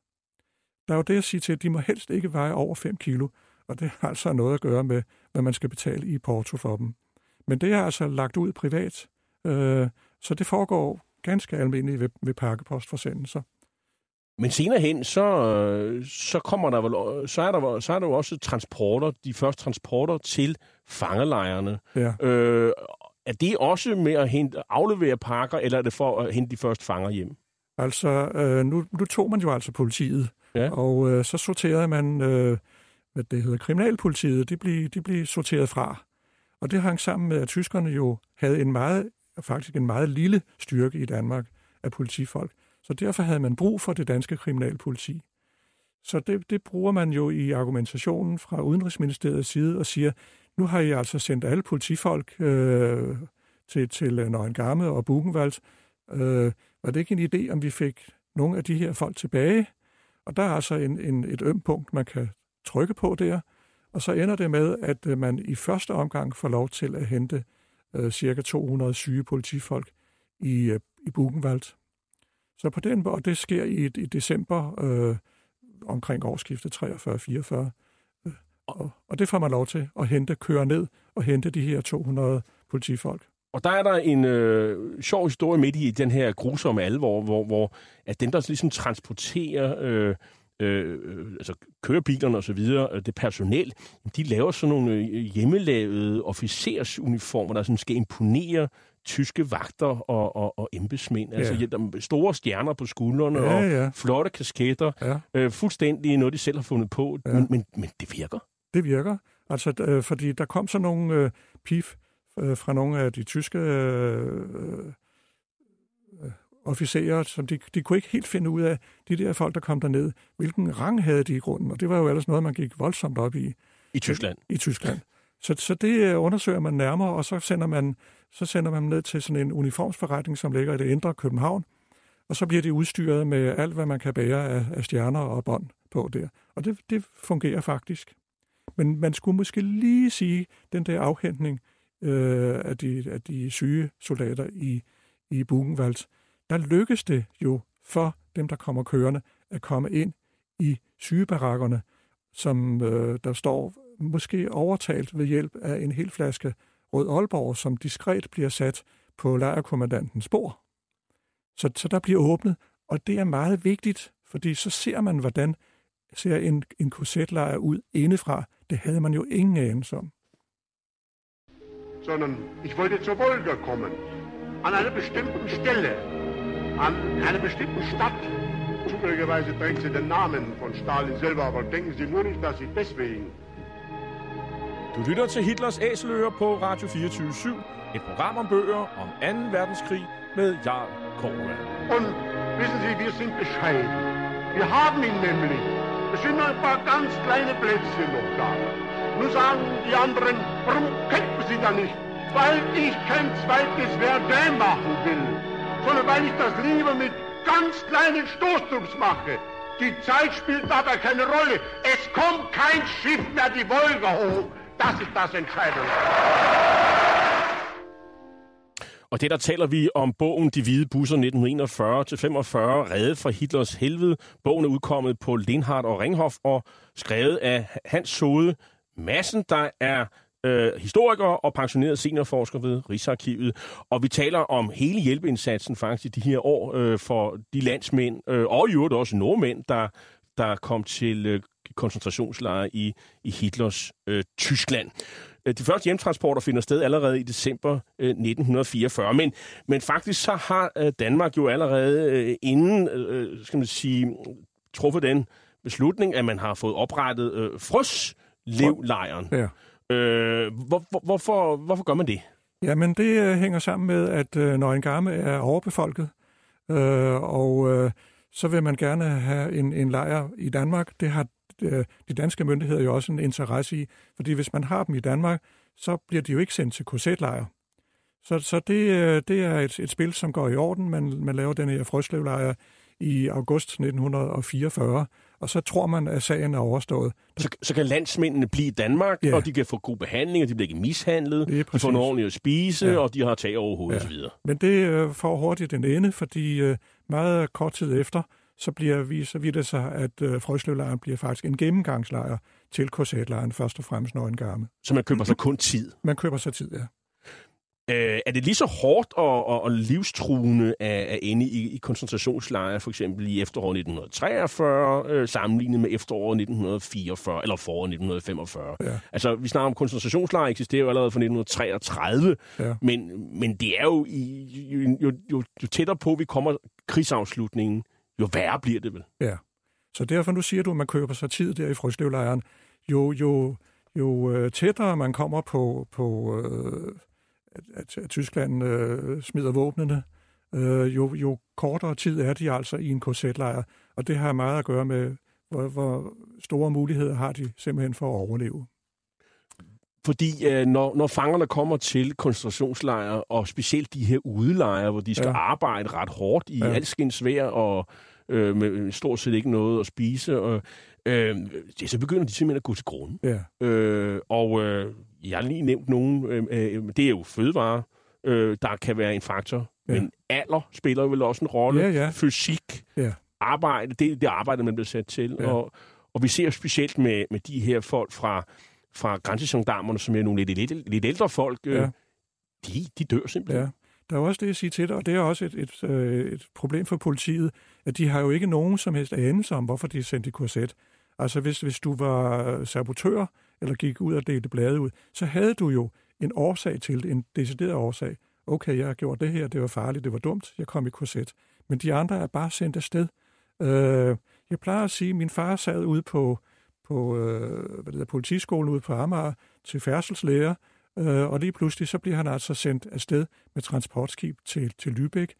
Der er jo det at sige til, at de må helst ikke veje over 5 kilo, og det har altså noget at gøre med, hvad man skal betale i porto for dem. Men det er altså lagt ud privat, øh, så det foregår ganske almindeligt ved, ved pakkepostforsendelser. Men senere hen, så, så kommer der vel, så er der, så er der jo også transporter, de første transporter til fangelejrene. Ja. Øh, er det også med at hente, aflevere pakker, eller er det for at hente de første fanger hjem? Altså, øh, nu, nu tog man jo altså politiet, Ja. og øh, så sorterede man, øh, hvad det hedder, kriminalpolitiet, de blev, de blev sorteret fra. Og det hang sammen med, at tyskerne jo havde en meget, faktisk en meget lille styrke i Danmark af politifolk. Så derfor havde man brug for det danske kriminalpoliti. Så det, det bruger man jo i argumentationen fra Udenrigsministeriets side og siger, nu har I altså sendt alle politifolk øh, til, til øh, Nøgengamme og Buchenwald. Øh, var det ikke en idé, om vi fik nogle af de her folk tilbage? Og der er altså en, en, et øm punkt, man kan trykke på der. Og så ender det med, at øh, man i første omgang får lov til at hente øh, cirka 200 syge politifolk i, øh, i Buchenwald. Så på den måde, det sker i, i december øh, omkring årsskiftet 43-44. Øh, og, og det får man lov til at hente, køre ned og hente de her 200 politifolk. Og der er der en øh, sjov historie midt i den her grusomme alvor, hvor, hvor at dem, der ligesom transporterer øh, øh, altså kørebilerne og så videre, øh, det personel, de laver sådan nogle øh, hjemmelavede officersuniformer, der sådan skal imponere tyske vagter og, og, og embedsmænd. Altså ja, er store stjerner på skuldrene Ja, og ja. flotte kasketter. Ja. Øh, fuldstændig noget, de selv har fundet på. Ja. Men, men, men det virker. Det virker. Altså, øh, fordi der kom så nogle øh, pif øh, fra nogle af de tyske øh, øh, officerer, som de, de kunne ikke helt finde ud af, de der folk, der kom derned, hvilken rang havde de i grunden, og det var jo ellers noget, man gik voldsomt op i I Tyskland. i Tyskland. Så, så det øh, undersøger man nærmere, og så sender man, så sender man dem ned til sådan en uniformsforretning, som ligger i det indre København, og så bliver de udstyret med alt, hvad man kan bære af, af stjerner og bånd på der. Og det, det fungerer faktisk. Men man skulle måske lige sige, den der afhentning øh, af, de, af de syge soldater i, i Buchenwald, der lykkes det jo for dem, der kommer kørende, at komme ind i sygebarakkerne, som øh, der står måske overtalt ved hjælp af en hel flaske Rød Aalborg, som diskret bliver sat på lejrkommandantens bord. Så, så der bliver åbnet, og det er meget vigtigt, fordi så ser man, hvordan ser en, en korsetlejr ud indefra. Det havde man jo ingen anelse om. sondern ich wollte zur Wolga kommen. An einer bestimmten Stelle, an einer bestimmten Stadt. Zufälligerweise trägt sie den Namen von Stalin selber, aber denken Sie nur nicht, dass ich deswegen. Du lytter til Hitlers Æseløer på Radio 24 Et program om bøger om 2. verdenskrig med Jarl Korva. Und wissen Sie, wir sind bescheiden. Wir haben ihn nämlich. Es sind nur ein paar ganz kleine Plätzchen noch da. Nun sagen die anderen, warum kämpfen Sie da nicht? Weil ich kein zweites Verdun machen will, sondern weil ich das lieber mit ganz kleinen Stoßtrupps mache. Die Zeit spielt dabei keine Rolle. Es kommt kein Schiff mehr die Wolga hoch. Das ist das Entscheidende. Og det der taler vi om bogen De Hvide Busser 1941-45, Redde fra Hitlers helvede. Bogen er udkommet på Lindhardt og Ringhof og skrevet af Hans Sode Massen, der er øh, historiker og pensioneret seniorforsker ved Rigsarkivet. Og vi taler om hele hjælpeindsatsen faktisk i de her år øh, for de landsmænd, øh, og i øvrigt også nordmænd, der, der kom til øh, koncentrationslejre i, i Hitlers øh, Tyskland. Øh, de første hjemtransporter finder sted allerede i december øh, 1944, men, men faktisk så har øh, Danmark jo allerede øh, inden, øh, øh, skal man sige, truffet den beslutning, at man har fået oprettet øh, Frøslevlejren. Ja. Øh, hvor, hvor, hvorfor, hvorfor gør man det? Jamen, det øh, hænger sammen med, at øh, Nøgengamme er overbefolket, øh, og øh, så vil man gerne have en, en lejr i Danmark. Det har øh, de danske myndigheder jo også en interesse i, fordi hvis man har dem i Danmark, så bliver de jo ikke sendt til korsetlejre. Så, så det, øh, det er et, et spil, som går i orden. Man, man laver den her frøslevlejr i august 1944, og så tror man, at sagen er overstået. Så, så kan landsmændene blive i Danmark, ja. og de kan få god behandling, og de bliver ikke mishandlet, de får noget ordentligt at spise, ja. og de har tag over hovedet ja. osv. Men det øh, får hurtigt en ende, fordi øh, meget kort tid efter, så, bliver vi, så vidt det sig, at øh, Frøslevlejren bliver faktisk en gennemgangslejr til korsetlejren, først og fremmest når en gammel. Så man køber sig kun tid? Man køber sig tid, ja. Øh, er det lige så hårdt og, og, og livstruende at, at ende i, i koncentrationslejre, for eksempel i efteråret 1943, øh, sammenlignet med efteråret 1944, eller foråret 1945? Ja. Altså, vi snakker om koncentrationslejre eksisterer jo allerede fra 1933, ja. men, men det er jo, i, jo, jo, jo, jo tættere på vi kommer krigsafslutningen, jo værre bliver det vel? Ja. Så derfor nu siger du, at man køber sig tid der i Frøslevlejren. Jo, jo, jo øh, tættere man kommer på, på øh, at, at, Tyskland øh, smider våbnene, øh, jo, jo kortere tid er de altså i en korsetlejr. Og det har meget at gøre med, hvor, hvor store muligheder har de simpelthen for at overleve. Fordi øh, når, når fangerne kommer til koncentrationslejre, og specielt de her udelejre, hvor de skal ja. arbejde ret hårdt i ja. alskens vejr og øh, med stort set ikke noget at spise, og, øh, det, så begynder de simpelthen at gå til grunden. Ja. Øh, og øh, jeg har lige nævnt nogen, øh, øh, det er jo fødevare, øh, der kan være en faktor, ja. men alder spiller vel også en rolle, ja, ja. fysik, ja. arbejde, det er det arbejde, man bliver sat til, ja. og, og vi ser specielt med, med de her folk fra, fra grænsegendarmerne, som er nogle lidt, lidt, lidt ældre folk, øh, ja. de, de dør simpelthen. Ja. Der er også det, jeg siger til dig, og det er også et, et, øh, et problem for politiet, at de har jo ikke nogen som helst anelse om, hvorfor de er sendt i korset. Altså hvis, hvis du var øh, sabotør, eller gik ud og delte blade ud, så havde du jo en årsag til det, en decideret årsag. Okay, jeg har gjort det her, det var farligt, det var dumt, jeg kom i korset. Men de andre er bare sendt afsted. Øh, jeg plejer at sige, at min far sad ude på, på øh, hvad det der, politiskolen ude på Amager til færdselslærer, øh, og lige pludselig så bliver han altså sendt afsted med transportskib til, til Lübeck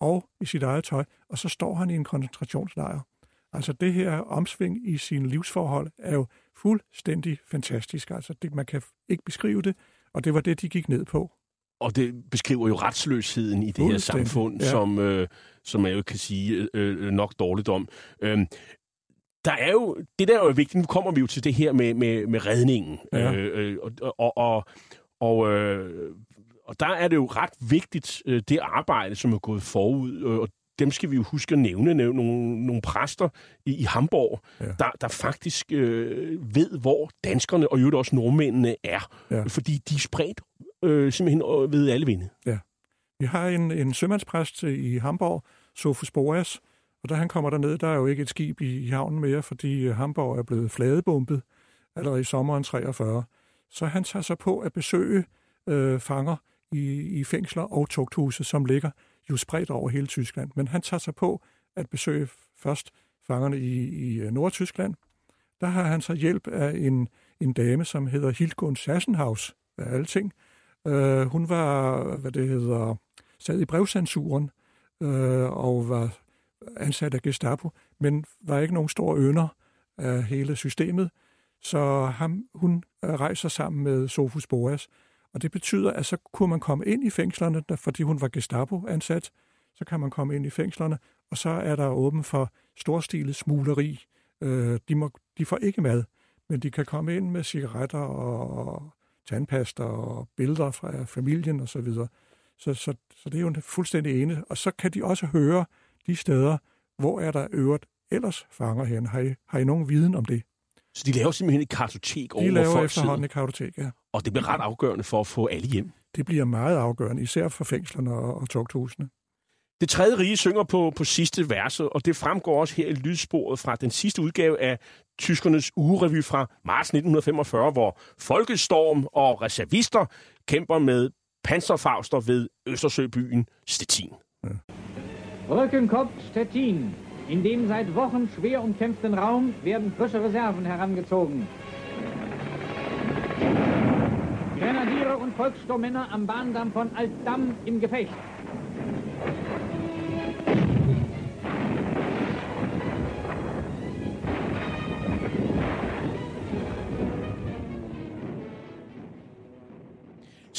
og i sit eget tøj, og så står han i en koncentrationslejr. Altså det her omsving i sine livsforhold er jo fuldstændig fantastisk. Altså det, man kan ikke beskrive det, og det var det, de gik ned på. Og det beskriver jo retsløsheden i det her samfund, ja. som, øh, som man jo kan sige øh, nok dårligt om. Øh, der er jo, det der er jo vigtigt, nu kommer vi jo til det her med, med, med redningen. Ja. Øh, øh, og, og, og, og, øh, og der er det jo ret vigtigt, øh, det arbejde, som er gået forud, øh, og dem skal vi jo huske at nævne, nævne nogle, nogle præster i, i Hamburg, ja. der, der faktisk øh, ved, hvor danskerne og jo også nordmændene er. Ja. Fordi de er spredt øh, simpelthen ved alle vinde. Ja. Vi har en, en sømandspræst i Hamburg, Sofus Boas, og da han kommer derned, der er jo ikke et skib i, i havnen mere, fordi Hamburg er blevet fladebumpet allerede i sommeren 43. Så han tager sig på at besøge øh, fanger i, i fængsler og tugthuse, som ligger jo spredt over hele Tyskland. Men han tager sig på at besøge først fangerne i, i øh, Nordtyskland. Der har han så hjælp af en, en dame, som hedder Hildgund Sassenhaus, af alle ting. Øh, hun var, hvad det hedder, sad i brevcensuren øh, og var ansat af Gestapo, men var ikke nogen stor ønder af hele systemet. Så ham, hun øh, rejser sammen med Sofus Boas og det betyder, at så kunne man komme ind i fængslerne, fordi hun var Gestapo-ansat, så kan man komme ind i fængslerne, og så er der åben for storstilet smugleri. Øh, de, må, de får ikke mad, men de kan komme ind med cigaretter og tandpasta og billeder fra familien osv. Så, videre. så, så, så det er jo en fuldstændig ene. Og så kan de også høre de steder, hvor er der øvrigt ellers fanger hen. Har I, har I nogen viden om det? Så de laver simpelthen et kartotek over, De laver folk efterhånden et kartotek, ja. Og det bliver ret afgørende for at få alle hjem. Det bliver meget afgørende, især for fængslerne og, og tugthusene. Det tredje rige synger på, på sidste verset, og det fremgår også her i lydsporet fra den sidste udgave af Tyskernes ugerevy fra marts 1945, hvor Folkestorm og reservister kæmper med panserfauster ved Østersøbyen Stettin. Ja. Brückenkopf Stettin. In dem seit Wochen schwer umkämpften Raum werden frische Reserven herangezogen. Grenadiere und Volkssturmmänner am Bahndamm von Altdamm im Gefecht.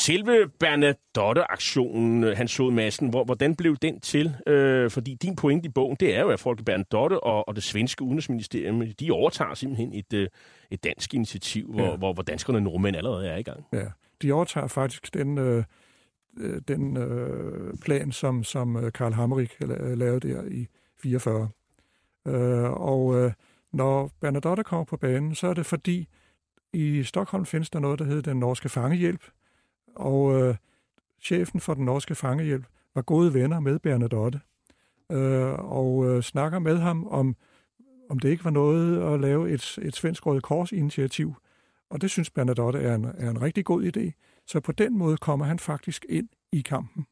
Selve Bernadotte-aktionen, øh, han så massen, hvor, hvordan blev den til? Øh, fordi din pointe i bogen, det er jo, at folk Bernadotte og, og det svenske udenrigsministerium, de overtager simpelthen et, øh, et dansk initiativ, hvor, ja. hvor, hvor danskerne og nordmænd allerede er i gang. Ja, de overtager faktisk den, øh, øh den øh, plan, som, som Karl Hammerik lavede der i 44. Øh, og øh, når Bernadotte kommer på banen, så er det fordi, i Stockholm findes der noget, der hedder den norske fangehjælp, og øh, chefen for den norske fangehjælp var gode venner med Bernadotte, øh, og øh, snakker med ham om, om det ikke var noget at lave et, et svensk røde kors-initiativ. Og det synes Bernadotte er en, er en rigtig god idé. Så på den måde kommer han faktisk ind i kampen.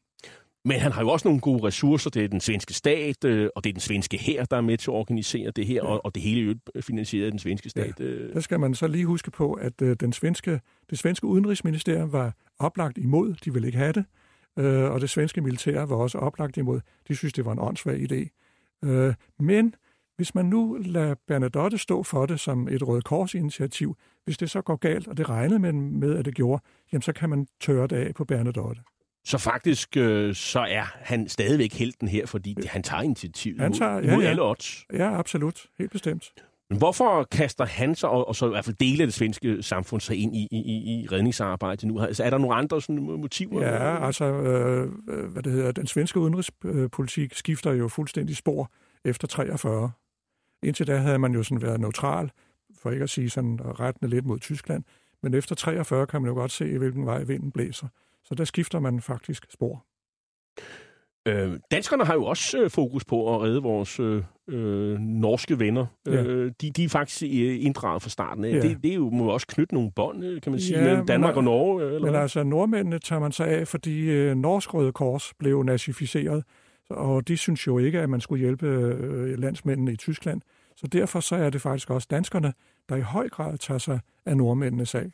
Men han har jo også nogle gode ressourcer. Det er den svenske stat, øh, og det er den svenske her, der er med til at organisere det her, ja. og, og det hele er finansieret af den svenske stat. Ja. Øh. Der skal man så lige huske på, at øh, den svenske, det svenske udenrigsministerium var oplagt imod. De ville ikke have det. og det svenske militær var også oplagt imod. De synes, det var en åndssvag idé. men hvis man nu lader Bernadotte stå for det som et Røde Kors-initiativ, hvis det så går galt, og det regnede med, med at det gjorde, jamen så kan man tørre det af på Bernadotte. Så faktisk øh, så er han stadigvæk helten her, fordi han tager initiativet han tager, mod, ja, mod ja. alle odds. Ja, absolut. Helt bestemt. Men hvorfor kaster han sig, og, og så i hvert fald dele af det svenske samfund, sig ind i, i, i redningsarbejdet nu? Altså, er der nogle andre sådan, motiver? Ja, altså, øh, øh, hvad det hedder, den svenske udenrigspolitik skifter jo fuldstændig spor efter 43. Indtil da havde man jo sådan været neutral, for ikke at sige sådan rettende lidt mod Tyskland. Men efter 43 kan man jo godt se, hvilken vej vinden blæser. Så der skifter man faktisk spor. Øh, danskerne har jo også øh, fokus på at redde vores øh, øh norske venner. Ja. Øh, de, de er faktisk øh, inddraget fra starten af. Ja. Det, det er jo, må også knytte nogle bånd, øh, kan man sige, ja, mellem Danmark men, og Norge. Eller? Men altså, nordmændene tager man sig af, fordi øh, Norsk Røde Kors blev nazificeret, og de synes jo ikke, at man skulle hjælpe øh, landsmændene i Tyskland. Så derfor så er det faktisk også danskerne, der i høj grad tager sig af nordmændenes sag.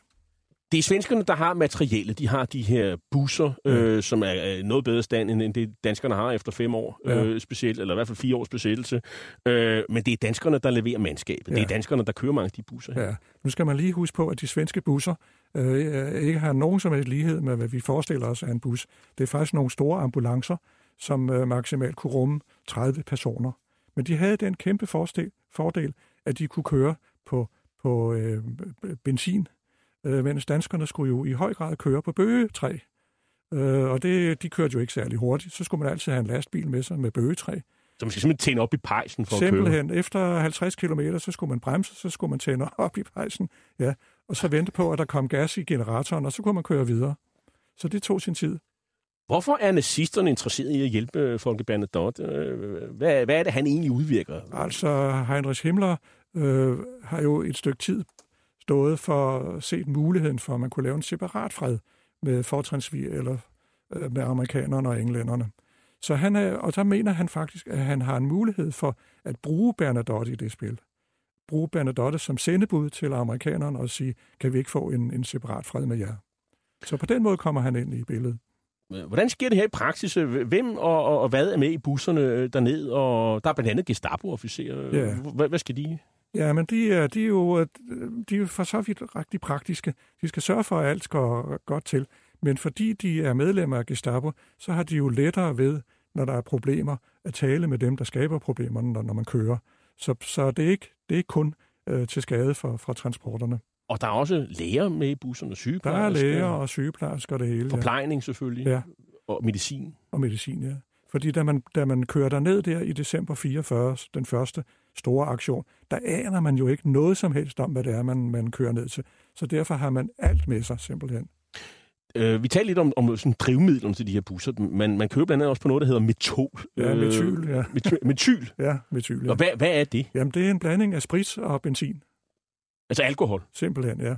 Det er svenskerne, der har materialet. De har de her busser, ja. øh, som er noget bedre stand, end det danskerne har efter fem år ja. øh, specielt, eller i hvert fald fire års besættelse. Øh, men det er danskerne, der leverer mandskabet. Ja. Det er danskerne, der kører mange af de busser her. Ja. Nu skal man lige huske på, at de svenske busser øh, ikke har nogen som helst lighed med, hvad vi forestiller os af en bus. Det er faktisk nogle store ambulancer, som øh, maksimalt kunne rumme 30 personer. Men de havde den kæmpe fordel, fordel at de kunne køre på, på øh, benzin, øh, mens danskerne skulle jo i høj grad køre på bøgetræ. Øh, og det, de kørte jo ikke særlig hurtigt. Så skulle man altid have en lastbil med sig med bøgetræ. Så man skal simpelthen tænde op i pejsen for Simpelthen. at køre? Efter 50 km, så skulle man bremse, så skulle man tænde op i pejsen, ja, og så vente på, at der kom gas i generatoren, og så kunne man køre videre. Så det tog sin tid. Hvorfor er nazisterne interesseret i at hjælpe Folke Bernadotte? Øh, hvad, hvad er det, han egentlig udvirker? Altså, Heinrich Himmler øh, har jo et stykke tid stået for set muligheden for, at man kunne lave en separat fred med fortrinsvis eller øh, med amerikanerne og englænderne. Så han er, og der mener han faktisk, at han har en mulighed for at bruge Bernadotte i det spil. Bruge Bernadotte som sendebud til amerikanerne og sige, kan vi ikke få en, en separat fred med jer? Så på den måde kommer han ind i billedet. Hvordan sker det her i praksis? Hvem og, og, og hvad er med i busserne øh, derned? Og der er blandt andet Gestapo-officerer. Ja. Hvad, hvad skal de? Ja, men de er, de er jo de er for så vidt rigtig praktiske. De skal sørge for, at alt går godt til. Men fordi de er medlemmer af Gestapo, så har de jo lettere ved, når der er problemer, at tale med dem, der skaber problemerne, når, når man kører. Så, så det, er ikke, det er ikke kun øh, til skade for, for transporterne. Og der er også læger med i busserne, sygeplejersker. Der er læger og sygeplejersker det hele. Forplejning selvfølgelig. Ja. Og medicin. Og medicin, ja. Fordi da man, da man kører der ned der i december 44, den første store aktion, der aner man jo ikke noget som helst om, hvad det er, man, man kører ned til. Så derfor har man alt med sig simpelthen. Øh, vi talte lidt om, om sådan drivmidlerne til de her busser. Man, man kører blandt andet også på noget, der hedder metol. Ja, metyl, ja. Metyl? metyl. ja, metyl, ja. Og hvad, hvad er det? Jamen, det er en blanding af sprit og benzin. Altså alkohol? Simpelthen, ja.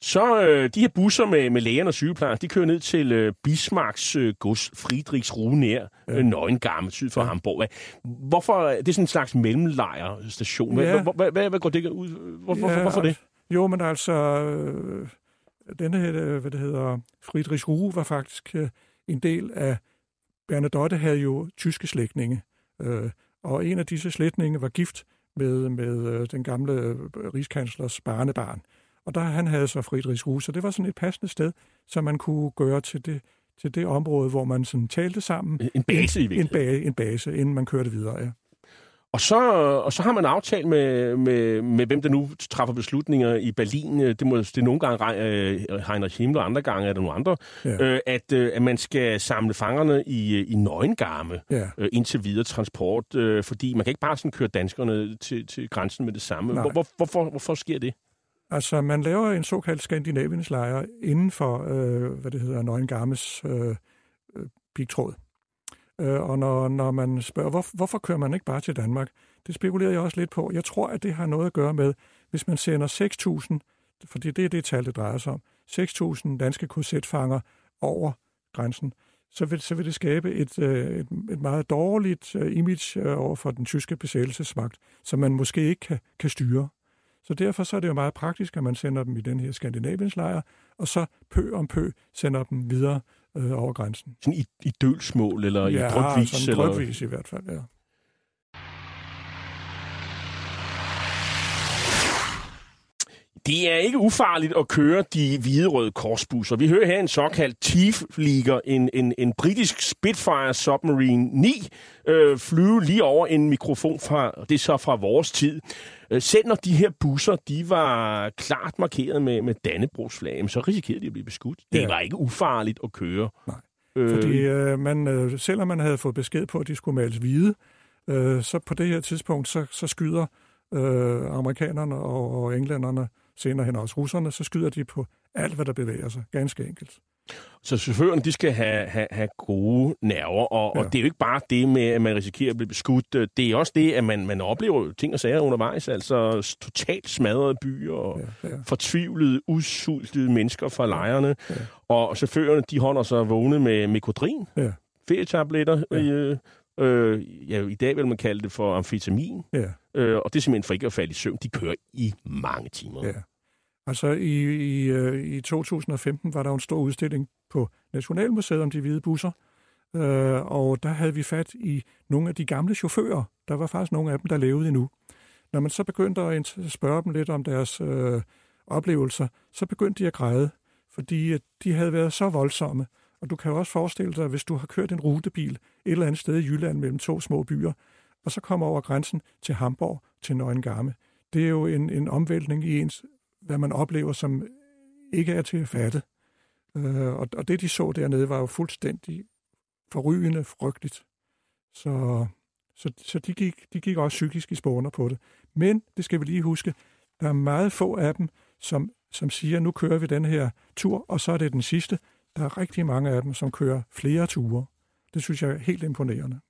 Så øh, de her busser med, med lægerne og sygeplejersker, de kører ned til øh, Bismarcks øh, gods Friedrichs Runær, ja. øh, Nøgengamme, syd for ja. Hamburg. Hvorfor det er sådan en slags mellemlejrstation? Hvad, ja. hvad, hvad, hvad går det ud? Hvor, ja, hvorfor det? Jo, men altså, øh, denne her, øh, hvad det hedder, Friedrichs Ruhe var faktisk øh, en del af, Bernadotte havde jo tyske slægtninge, øh, og en af disse slægtninge var gift med, med øh, den gamle øh, rigskanslers barnebarn. Og der han havde så Friedrichshus, så det var sådan et passende sted, som man kunne gøre til det, til det område, hvor man sådan talte sammen. En base i en, virkeligheden. ba- en base, inden man kørte videre, ja. Og så, og så har man aftalt med, med, med, hvem der nu træffer beslutninger i Berlin. Det, må, det er nogle gange øh, Heinrich Himmler, andre gange er der nogle andre. Ja. Øh, at, øh, at man skal samle fangerne i, i nøgengarme Ja. øh, indtil videre transport. Øh, fordi man kan ikke bare sådan køre danskerne til, til grænsen med det samme. Hvor, hvor, hvorfor, hvorfor sker det? Altså, man laver en såkaldt Skandinaviens lejr inden for, øh, hvad det hedder, Nøgengarmes øh, øh, pigtråd. Øh, og når, når man spørger, hvor, hvorfor kører man ikke bare til Danmark? Det spekulerer jeg også lidt på. Jeg tror, at det har noget at gøre med, hvis man sender 6.000, fordi det er det tal, det drejer sig om, 6.000 danske korsetfanger over grænsen, så vil, så vil det skabe et, øh, et, et meget dårligt øh, image øh, over for den tyske besættelsesmagt, som man måske ikke kan, kan styre. Så derfor så er det jo meget praktisk, at man sender dem i den her Skandinaviens lejr, og så pø om pø sender dem videre øh, over grænsen. Sådan i, i dølsmål eller i drøbvis? sådan eller... drøbvis i hvert fald, ja. Det er ikke ufarligt at køre de hvide-røde korsbusser. Vi hører her en såkaldt Tieflieger, en, en, en britisk Spitfire Submarine 9, øh, flyve lige over en mikrofon fra, det er så fra vores tid. Øh, selv når de her busser, de var klart markeret med, med Dannebrogsflag, så risikerede de at blive beskudt. Det Ja. var ikke ufarligt at køre. Nej. Øh, Fordi øh, man, øh, selvom man havde fået besked på, at de skulle males hvide, øh, så på det her tidspunkt, så, så skyder øh, amerikanerne og, og englænderne, senere hen også russerne, så skyder de på alt, hvad der bevæger sig. Ganske enkelt. Så chaufførerne, de skal have, have, have gode nerver, og, ja. Og det er jo ikke bare det med, at man risikerer at blive beskudt. Det er også det, at man, man oplever ting og sager undervejs, altså totalt smadrede byer og Ja, ja. fortvivlede, udsultede mennesker fra lejrene. Ja. Og chaufførerne, de holder sig vågne med mekodrin, Ja. ferietabletter. Ja. Øh, øh, ja, I dag vil man kalde det for amfetamin. Ja, Øh, og det er simpelthen for ikke at falde i søvn. De kører i mange timer. ja. Altså i, i, øh, i 2015 var der en stor udstilling på Nationalmuseet om de hvide busser, øh, og der havde vi fat i nogle af de gamle chauffører. Der var faktisk nogle af dem, der levede endnu. Når man så begyndte at spørge dem lidt om deres øh, oplevelser, så begyndte de at græde, fordi at de havde været så voldsomme. Og du kan jo også forestille dig, hvis du har kørt en rutebil et eller andet sted i Jylland mellem to små byer, og så kommer over grænsen til Hamburg, til Nøgengamme. Det er jo en, en omvæltning i ens, hvad man oplever, som ikke er til at fatte. Øh, og, og det, de så dernede, var jo fuldstændig forrygende frygteligt. Så, så, så de, gik, de gik også psykisk i spåner på det. Men, det skal vi lige huske, der er meget få af dem, som, som siger, nu kører vi den her tur, og så er det den sidste. Der er rigtig mange af dem, som kører flere ture. Det synes jeg er helt imponerende.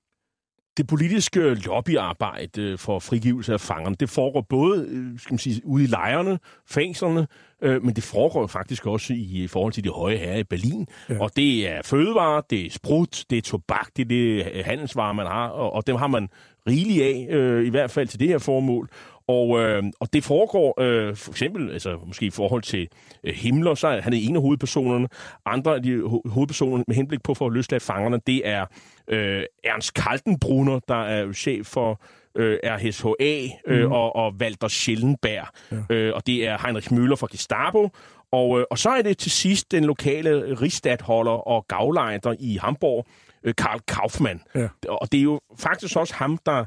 Det politiske lobbyarbejde for frigivelse af fangerne, det foregår både øh, skal man sige, ude i lejrene, fængslerne, øh, men det foregår faktisk også i, forhold til de høje herrer i Berlin. Ja. Og det er fødevarer, det er sprut, det er tobak, det er det øh, handelsvarer, man har, og, og dem har man rigeligt af, øh, i hvert fald til det her formål. Og, øh, og det foregår øh, for eksempel, altså måske i forhold til øh, Himmler, så er han er en af hovedpersonerne. Andre af de ho- hovedpersoner med henblik på for at løslade fangerne, det er øh, Ernst Kaltenbrunner, der er chef for øh, RSHA, øh, mm. og, og Walter Schellenberg. Ja. Øh, og det er Heinrich Müller fra Gestapo. Og, øh, og så er det til sidst den lokale rigsstatholder og gavlejder i Hamburg, øh, Karl Kaufmann. Ja. Og det er jo faktisk også ham, der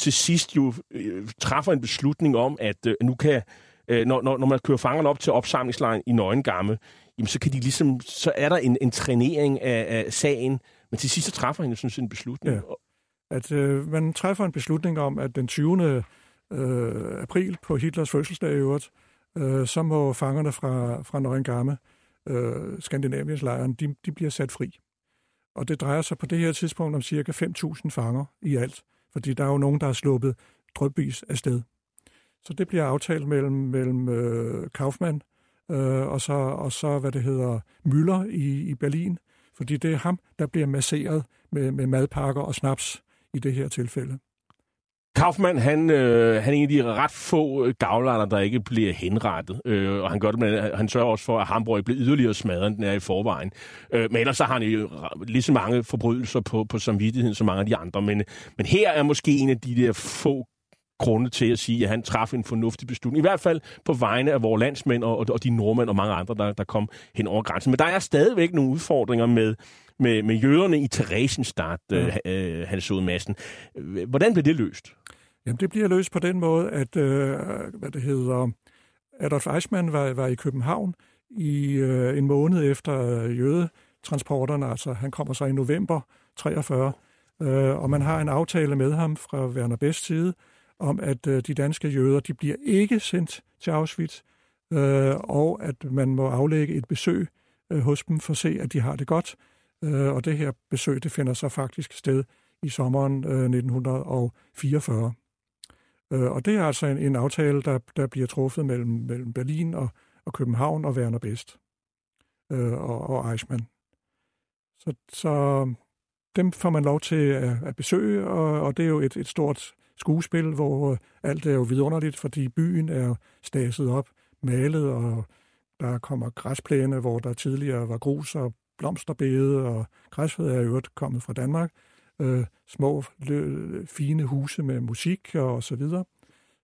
til sidst jo øh, træffer en beslutning om, at øh, nu kan, øh, når, når, når man kører fangerne op til opsamlingslejren i Nøgengamme, jamen så kan de ligesom, så er der en, en trænering af, af sagen, men til sidst så træffer han jo sådan en beslutning. Ja. At øh, man træffer en beslutning om, at den 20. Øh, april på Hitlers fødselsdag i øvrigt, øh, så må fangerne fra, fra Nøgengamme, øh, Skandinaviens lejren, de, de bliver sat fri. Og det drejer sig på det her tidspunkt om cirka 5.000 fanger i alt, fordi der er jo nogen, der har sluppet drøbvis afsted. Så det bliver aftalt mellem, mellem øh, Kaufmann øh, og, så, og så, hvad det hedder, Müller i, i Berlin, fordi det er ham, der bliver masseret med, med madpakker og snaps i det her tilfælde. Kaufmann, han, øh, han er en af de ret få øh, gavlejder, der ikke bliver henrettet. Øh, og han gør det med, han sørger også for, at Hamburg bliver yderligere smadret, end den er i forvejen. Øh, men ellers så har han jo lige så mange forbrydelser på, på samvittigheden som mange af de andre. Men, men her er måske en af de der få grunde til at sige, at han træffede en fornuftig beslutning. I hvert fald på vegne af vores landsmænd og, og de nordmænd og mange andre, der, der kom hen over grænsen. Men der er stadigvæk nogle udfordringer med, med, med jøderne i Theresienstadt, ja. øh, Hans Madsen. Hvordan bliver det løst? Jamen, det bliver løst på den måde, at øh, hvad det hedder, Adolf Eichmann var, var i København i øh, en måned efter øh, jødetransporterne, altså han kommer så i november 43, øh, og man har en aftale med ham fra Werner Best side, om at øh, de danske jøder, de bliver ikke sendt til Auschwitz, øh, og at man må aflægge et besøg øh, hos dem for at se, at de har det godt. Øh, og det her besøg, det finder så faktisk sted i sommeren øh, 1944. Øh, og det er altså en, en aftale, der, der bliver truffet mellem, mellem Berlin og, og København og Werner Best øh, og, og Eichmann. Så, så dem får man lov til at, at besøge, og, og det er jo et, et stort skuespil, hvor alt er jo vidunderligt, fordi byen er staset op, malet, og der kommer græsplæne, hvor der tidligere var grus og blomsterbede, og græsfød er i øvrigt kommet fra Danmark øh, små, lø, fine huse med musik og så videre.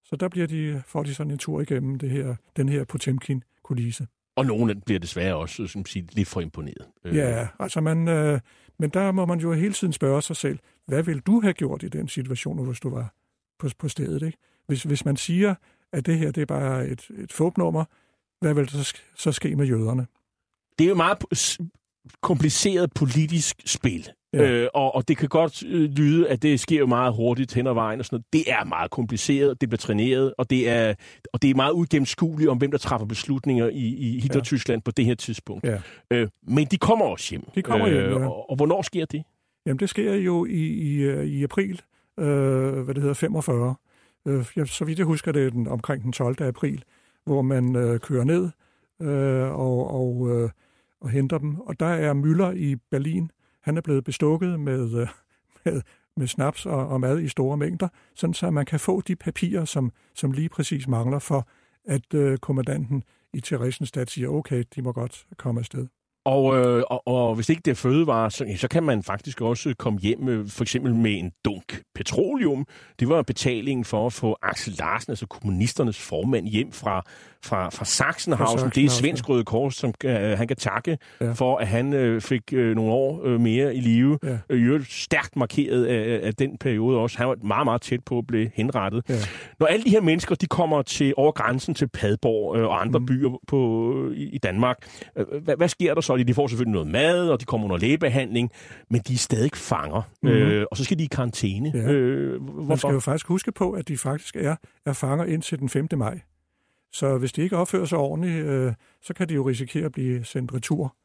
Så der bliver de, får de sådan en tur igennem det her, den her Potemkin-kulisse. Og nogen bliver desværre også som siger, lidt for imponeret. Øh. Ja, altså man, øh, men der må man jo hele tiden spørge sig selv, hvad vil du have gjort i den situation, hvis du var på, på stedet? Ikke? Hvis, hvis man siger, at det her det er bare et, et fåbnummer, hvad vil der så, så ske med jøderne? Det er jo meget kompliceret politisk spil. Ja. Øh, og, og det kan godt øh, lyde, at det sker jo meget hurtigt hen ad vejen og sådan noget. Det er meget kompliceret, det bliver træneret, og det er, og det er meget ugennemskueligt om, hvem der træffer beslutninger i, i Hitler-Tyskland ja. på det her tidspunkt. Ja. Øh, men de kommer også hjem. De kommer hjem, øh, ja. og, og hvornår sker det? Jamen, det sker jo i, i, øh, i april, øh, hvad det hedder, 45. Øh, så vidt jeg husker, det er den, omkring den 12. april, hvor man øh, kører ned øh, og, og, øh, og henter dem. Og der er Møller i Berlin, han er blevet bestukket med, øh, med, med snaps og, og mad i store mængder, sådan så man kan få de papirer, som, som lige præcis mangler for, at øh, kommandanten i Theresienstadt siger, okay, de må godt komme afsted. Og, øh, og, og hvis ikke det er fødevare, så, så kan man faktisk også komme hjem med, for eksempel med en dunk petroleum. Det var betalingen for at få Axel Larsen, altså kommunisternes formand, hjem fra, fra, fra Sachsenhausen. Det er svensk Røde Kors, som uh, han kan takke ja. for, at han uh, fik uh, nogle år uh, mere i live. Ja. Uh, stærkt markeret af, af den periode også. Han var meget, meget tæt på at blive henrettet. Ja. Når alle de her mennesker, de kommer til over grænsen til Padborg uh, og andre mm. byer på, uh, i, Danmark, uh, hvad, hvad sker der så? De får selvfølgelig noget mad, og de kommer under lægebehandling, men de er stadig fanger. Mm. Uh, og så skal de i karantæne. Ja. Uh, Man skal jo faktisk huske på, at de faktisk er, er fanger indtil den 5. maj. Så hvis de ikke opfører sig ordentligt, øh, så kan de jo risikere at blive sendt retur.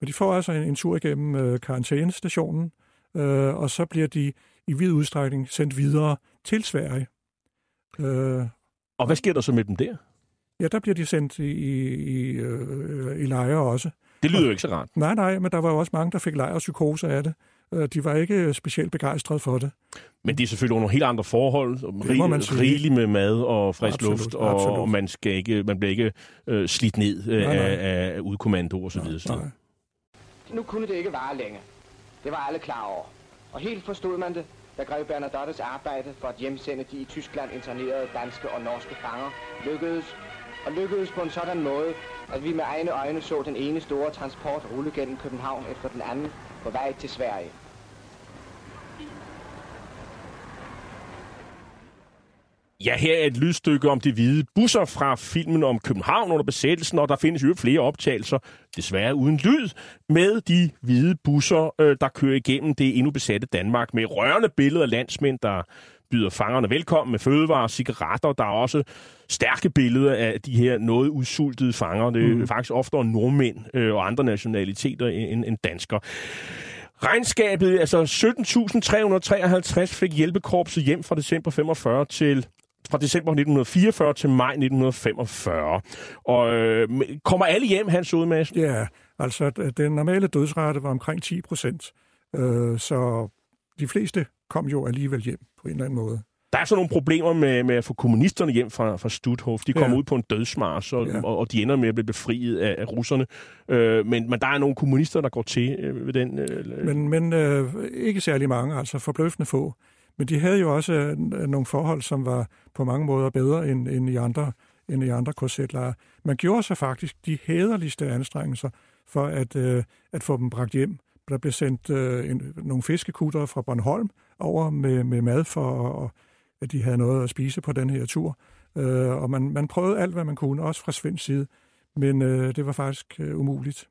Men de får altså en, en tur igennem øh, karantænestationen, øh, og så bliver de i vid udstrækning sendt videre til Sverige. Øh, og hvad sker der så med dem der? Ja, der bliver de sendt i, i, øh, i lejre også. Det lyder jo ikke så rart. Nej, nej, men der var jo også mange, der fik lejrpsykose af det. Øh, de var ikke specielt begejstrede for det. Men det er selvfølgelig under helt andre forhold. Rig, rigeligt med mad og frisk absolut, luft, og, absolut. og man, skal ikke, man bliver ikke øh, slidt ned øh, nej, nej. Af, af udkommando og så videre. Nej, nej. Nu kunne det ikke vare længe. Det var alle klar over. Og helt forstod man det, da Grev Bernadottes arbejde for at hjemsende de i Tyskland internerede danske og norske fanger lykkedes, og lykkedes på en sådan måde, at vi med egne øjne så den ene store transport rulle gennem København efter den anden på vej til Sverige. Ja, her er et lydstykke om de hvide busser fra filmen om København under besættelsen, og der findes jo flere optagelser, desværre uden lyd, med de hvide busser, øh, der kører igennem det endnu besatte Danmark, med rørende billeder af landsmænd, der byder fangerne velkommen med fødevarer og cigaretter. Der er også stærke billeder af de her noget udsultede fanger. Det er mm. faktisk oftere nordmænd øh, og andre nationaliteter end, end danskere. Regnskabet, altså 17.353 fik hjælpekorpset hjem fra december 45 til fra december 1944 til maj 1945. Og øh, kommer alle hjem, Hans Udmads? Ja, altså den normale dødsrate var omkring 10 procent. Øh, så de fleste kom jo alligevel hjem på en eller anden måde. Der er så nogle problemer med, med at få kommunisterne hjem fra, fra Stutthof. De kommer ja. ud på en dødsmars, og, ja. og, og de ender med at blive befriet af, af russerne. Øh, men, men der er nogle kommunister, der går til øh, ved den... Øh, men men øh, ikke særlig mange, altså forbløffende få. Men de havde jo også øh, øh, nogle forhold, som var på mange måder bedre end, end i andre end i andre korsetlejre. Man gjorde sig faktisk de hæderligste anstrengelser for at, øh, at få dem bragt hjem. Der blev sendt øh, en, nogle fiskekutter fra Bornholm over med, med mad for, og, at de havde noget at spise på den her tur. Øh, og man, man prøvede alt, hvad man kunne, også fra svensk side men øh, det var faktisk øh, umuligt.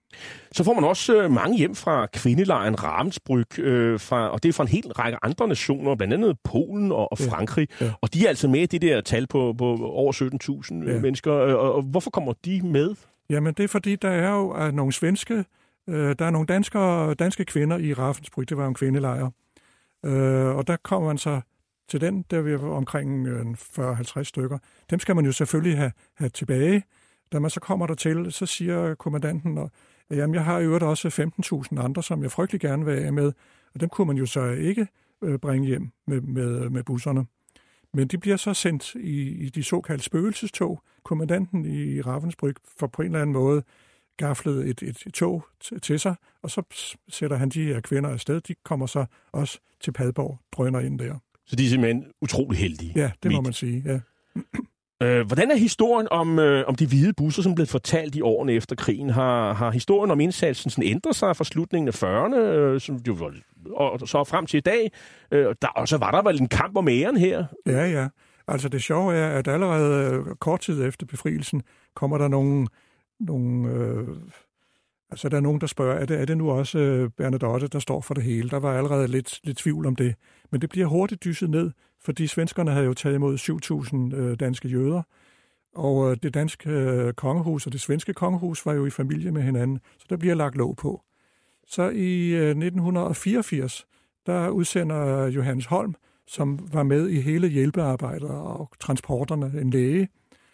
Så får man også øh, mange hjem fra kvindelejren Ravensbrück, øh, fra, og det er fra en hel række andre nationer, blandt andet Polen og, og Frankrig. Ja, ja. Og de er altså med i det der tal på, på over 17.000 øh, ja. mennesker. Og, og hvorfor kommer de med? Jamen det er fordi, der er jo er nogle svenske, øh, der er nogle danskere, danske kvinder i Ravensbrück, det var jo en kvindelejr. Øh, og der kommer man så til den, der vi omkring øh, 40-50 stykker. Dem skal man jo selvfølgelig have, have tilbage, da man så kommer der til, så siger kommandanten, at jamen, jeg har i øvrigt også 15.000 andre, som jeg frygtelig gerne vil af med, og dem kunne man jo så ikke øh, bringe hjem med, med, med busserne. Men de bliver så sendt i, i de såkaldte spøgelsestog. Kommandanten i Ravensbrück får på en eller anden måde gaflet et, et, et tog til sig, og så sætter han de her kvinder afsted. De kommer så også til Padborg, drøner ind der. Så de er simpelthen utrolig heldige? Ja, det må man sige, ja. Øh, hvordan er historien om, øh, om de hvide busser, som blev fortalt i årene efter krigen? Har, har historien om indsatsen sådan ændret sig fra slutningen af 40'erne, øh, som jo var, og så frem til i dag? Øh, der, og så var der vel en kamp om æren her? Ja, ja. Altså det sjove er, at allerede øh, kort tid efter befrielsen kommer der nogle, nogle øh, altså der er nogen, der spørger, er det, er det nu også øh, Bernadotte, der står for det hele? Der var allerede lidt, lidt tvivl om det. Men det bliver hurtigt dysset ned, fordi svenskerne havde jo taget imod 7.000 øh, danske jøder, og øh, det danske øh, kongehus og det svenske kongehus var jo i familie med hinanden, så der bliver lagt lov på. Så i øh, 1984, der udsender Johannes Holm, som var med i hele hjælpearbejdet og transporterne, en læge.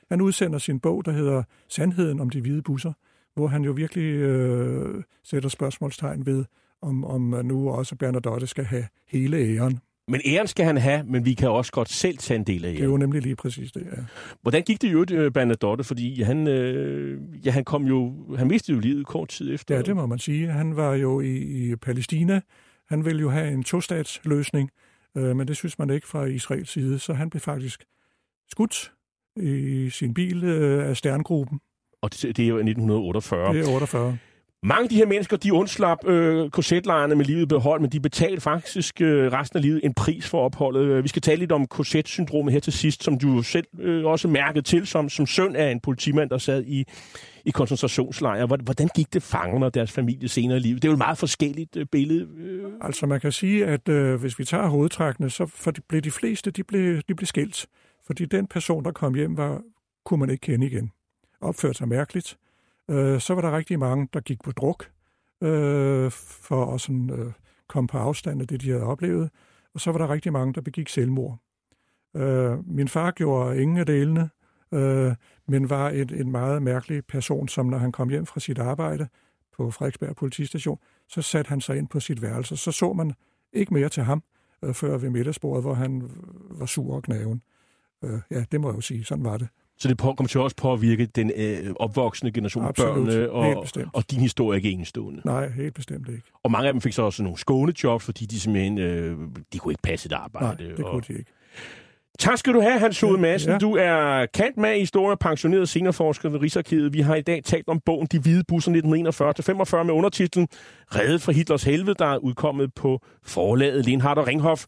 Han udsender sin bog, der hedder Sandheden om de hvide busser, hvor han jo virkelig øh, sætter spørgsmålstegn ved, om, om nu også Bernadotte skal have hele æren. Men æren skal han have, men vi kan også godt selv tage en del af æren. Det er jo nemlig lige præcis det, ja. Hvordan gik det jo, øh, Bernadotte? Fordi han, øh, ja, han kom jo, han mistede jo livet kort tid efter. Ja, det må man sige. Han var jo i, i Palæstina. Han ville jo have en tostatsløsning, øh, men det synes man ikke fra Israels side, så han blev faktisk skudt i sin bil øh, af Sterngruppen. Og det, det er jo 1948. Det er 48. Mange af de her mennesker, de undslap øh, korsetlejrene med livet beholdt, men de betalte faktisk øh, resten af livet en pris for opholdet. Øh, vi skal tale lidt om korsetsyndromet her til sidst, som du selv øh, også mærkede til som, som søn af en politimand, der sad i, i koncentrationslejre. Hvordan gik det fangerne og deres familie senere i livet? Det er jo et meget forskelligt øh, billede. Øh. Altså man kan sige, at øh, hvis vi tager hovedtrækkene, så for de, blev de fleste de blev, de blev skilt. Fordi den person, der kom hjem, var, kunne man ikke kende igen. Opførte sig mærkeligt øh, så var der rigtig mange, der gik på druk, øh, for at sådan, øh, komme på afstand af det, de havde oplevet. Og så var der rigtig mange, der begik selvmord. Øh, min far gjorde ingen af delene, øh, men var et, en meget mærkelig person, som når han kom hjem fra sit arbejde på Frederiksberg politistation, så satte han sig ind på sit værelse. Så så man ikke mere til ham, øh, før ved middagsbordet, hvor han var sur og knaven. Øh, ja, det må jeg jo sige. Sådan var det. Så det kommer til også påvirke den øh, opvoksende generation Absolut. børnene, og, og din historie er ikke enestående. Nej, helt bestemt ikke. Og mange af dem fik så også nogle skånejobs, fordi de simpelthen øh, de kunne ikke passe et arbejde. Nej, det og... kunne de ikke. Tak skal du have, Hans Hode Madsen. Ja. Du er kant med i historie, pensioneret seniorforsker ved Rigsarkivet. Vi har i dag talt om bogen De Hvide Busser 1941-45 med undertitlen Reddet fra Hitlers helvede, der er udkommet på forlaget Lindhardt og Ringhof.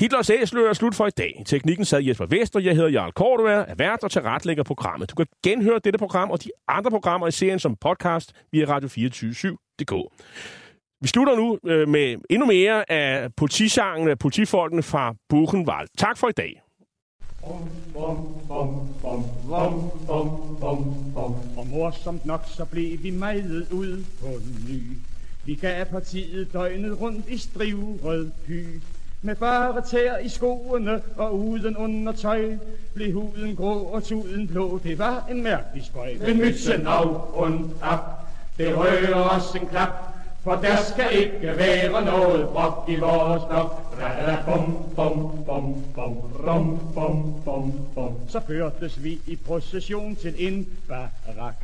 Hitlers æsler er slut for i dag. I teknikken sad Jesper Vester, jeg hedder Jarl Kortua, er vært og tilretlægger programmet. Du kan genhøre dette program og de andre programmer i serien som podcast via radio247.dk. Vi slutter nu øh, med endnu mere af politisangen af politifolkene fra Buchenwald. Tak for i dag. Og morsomt nok, så blev vi mejlet ud på ny. Vi gav partiet døgnet rundt i strivrød py. Med bare tær i skoene og uden undertøj Blev huden grå og tuden blå, det var en mærkelig spøj Med mytsen af und ab, det rører os en klap for der skal ikke være noget brok i vores blok. Bum, bum, bum, bum, rum, bum, bum, bum. Så førtes vi i procession til en barak.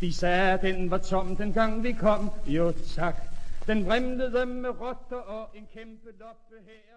De sagde, den var tom, den gang vi kom. Jo tak. Den vrimlede med rotter og en kæmpe loppe her.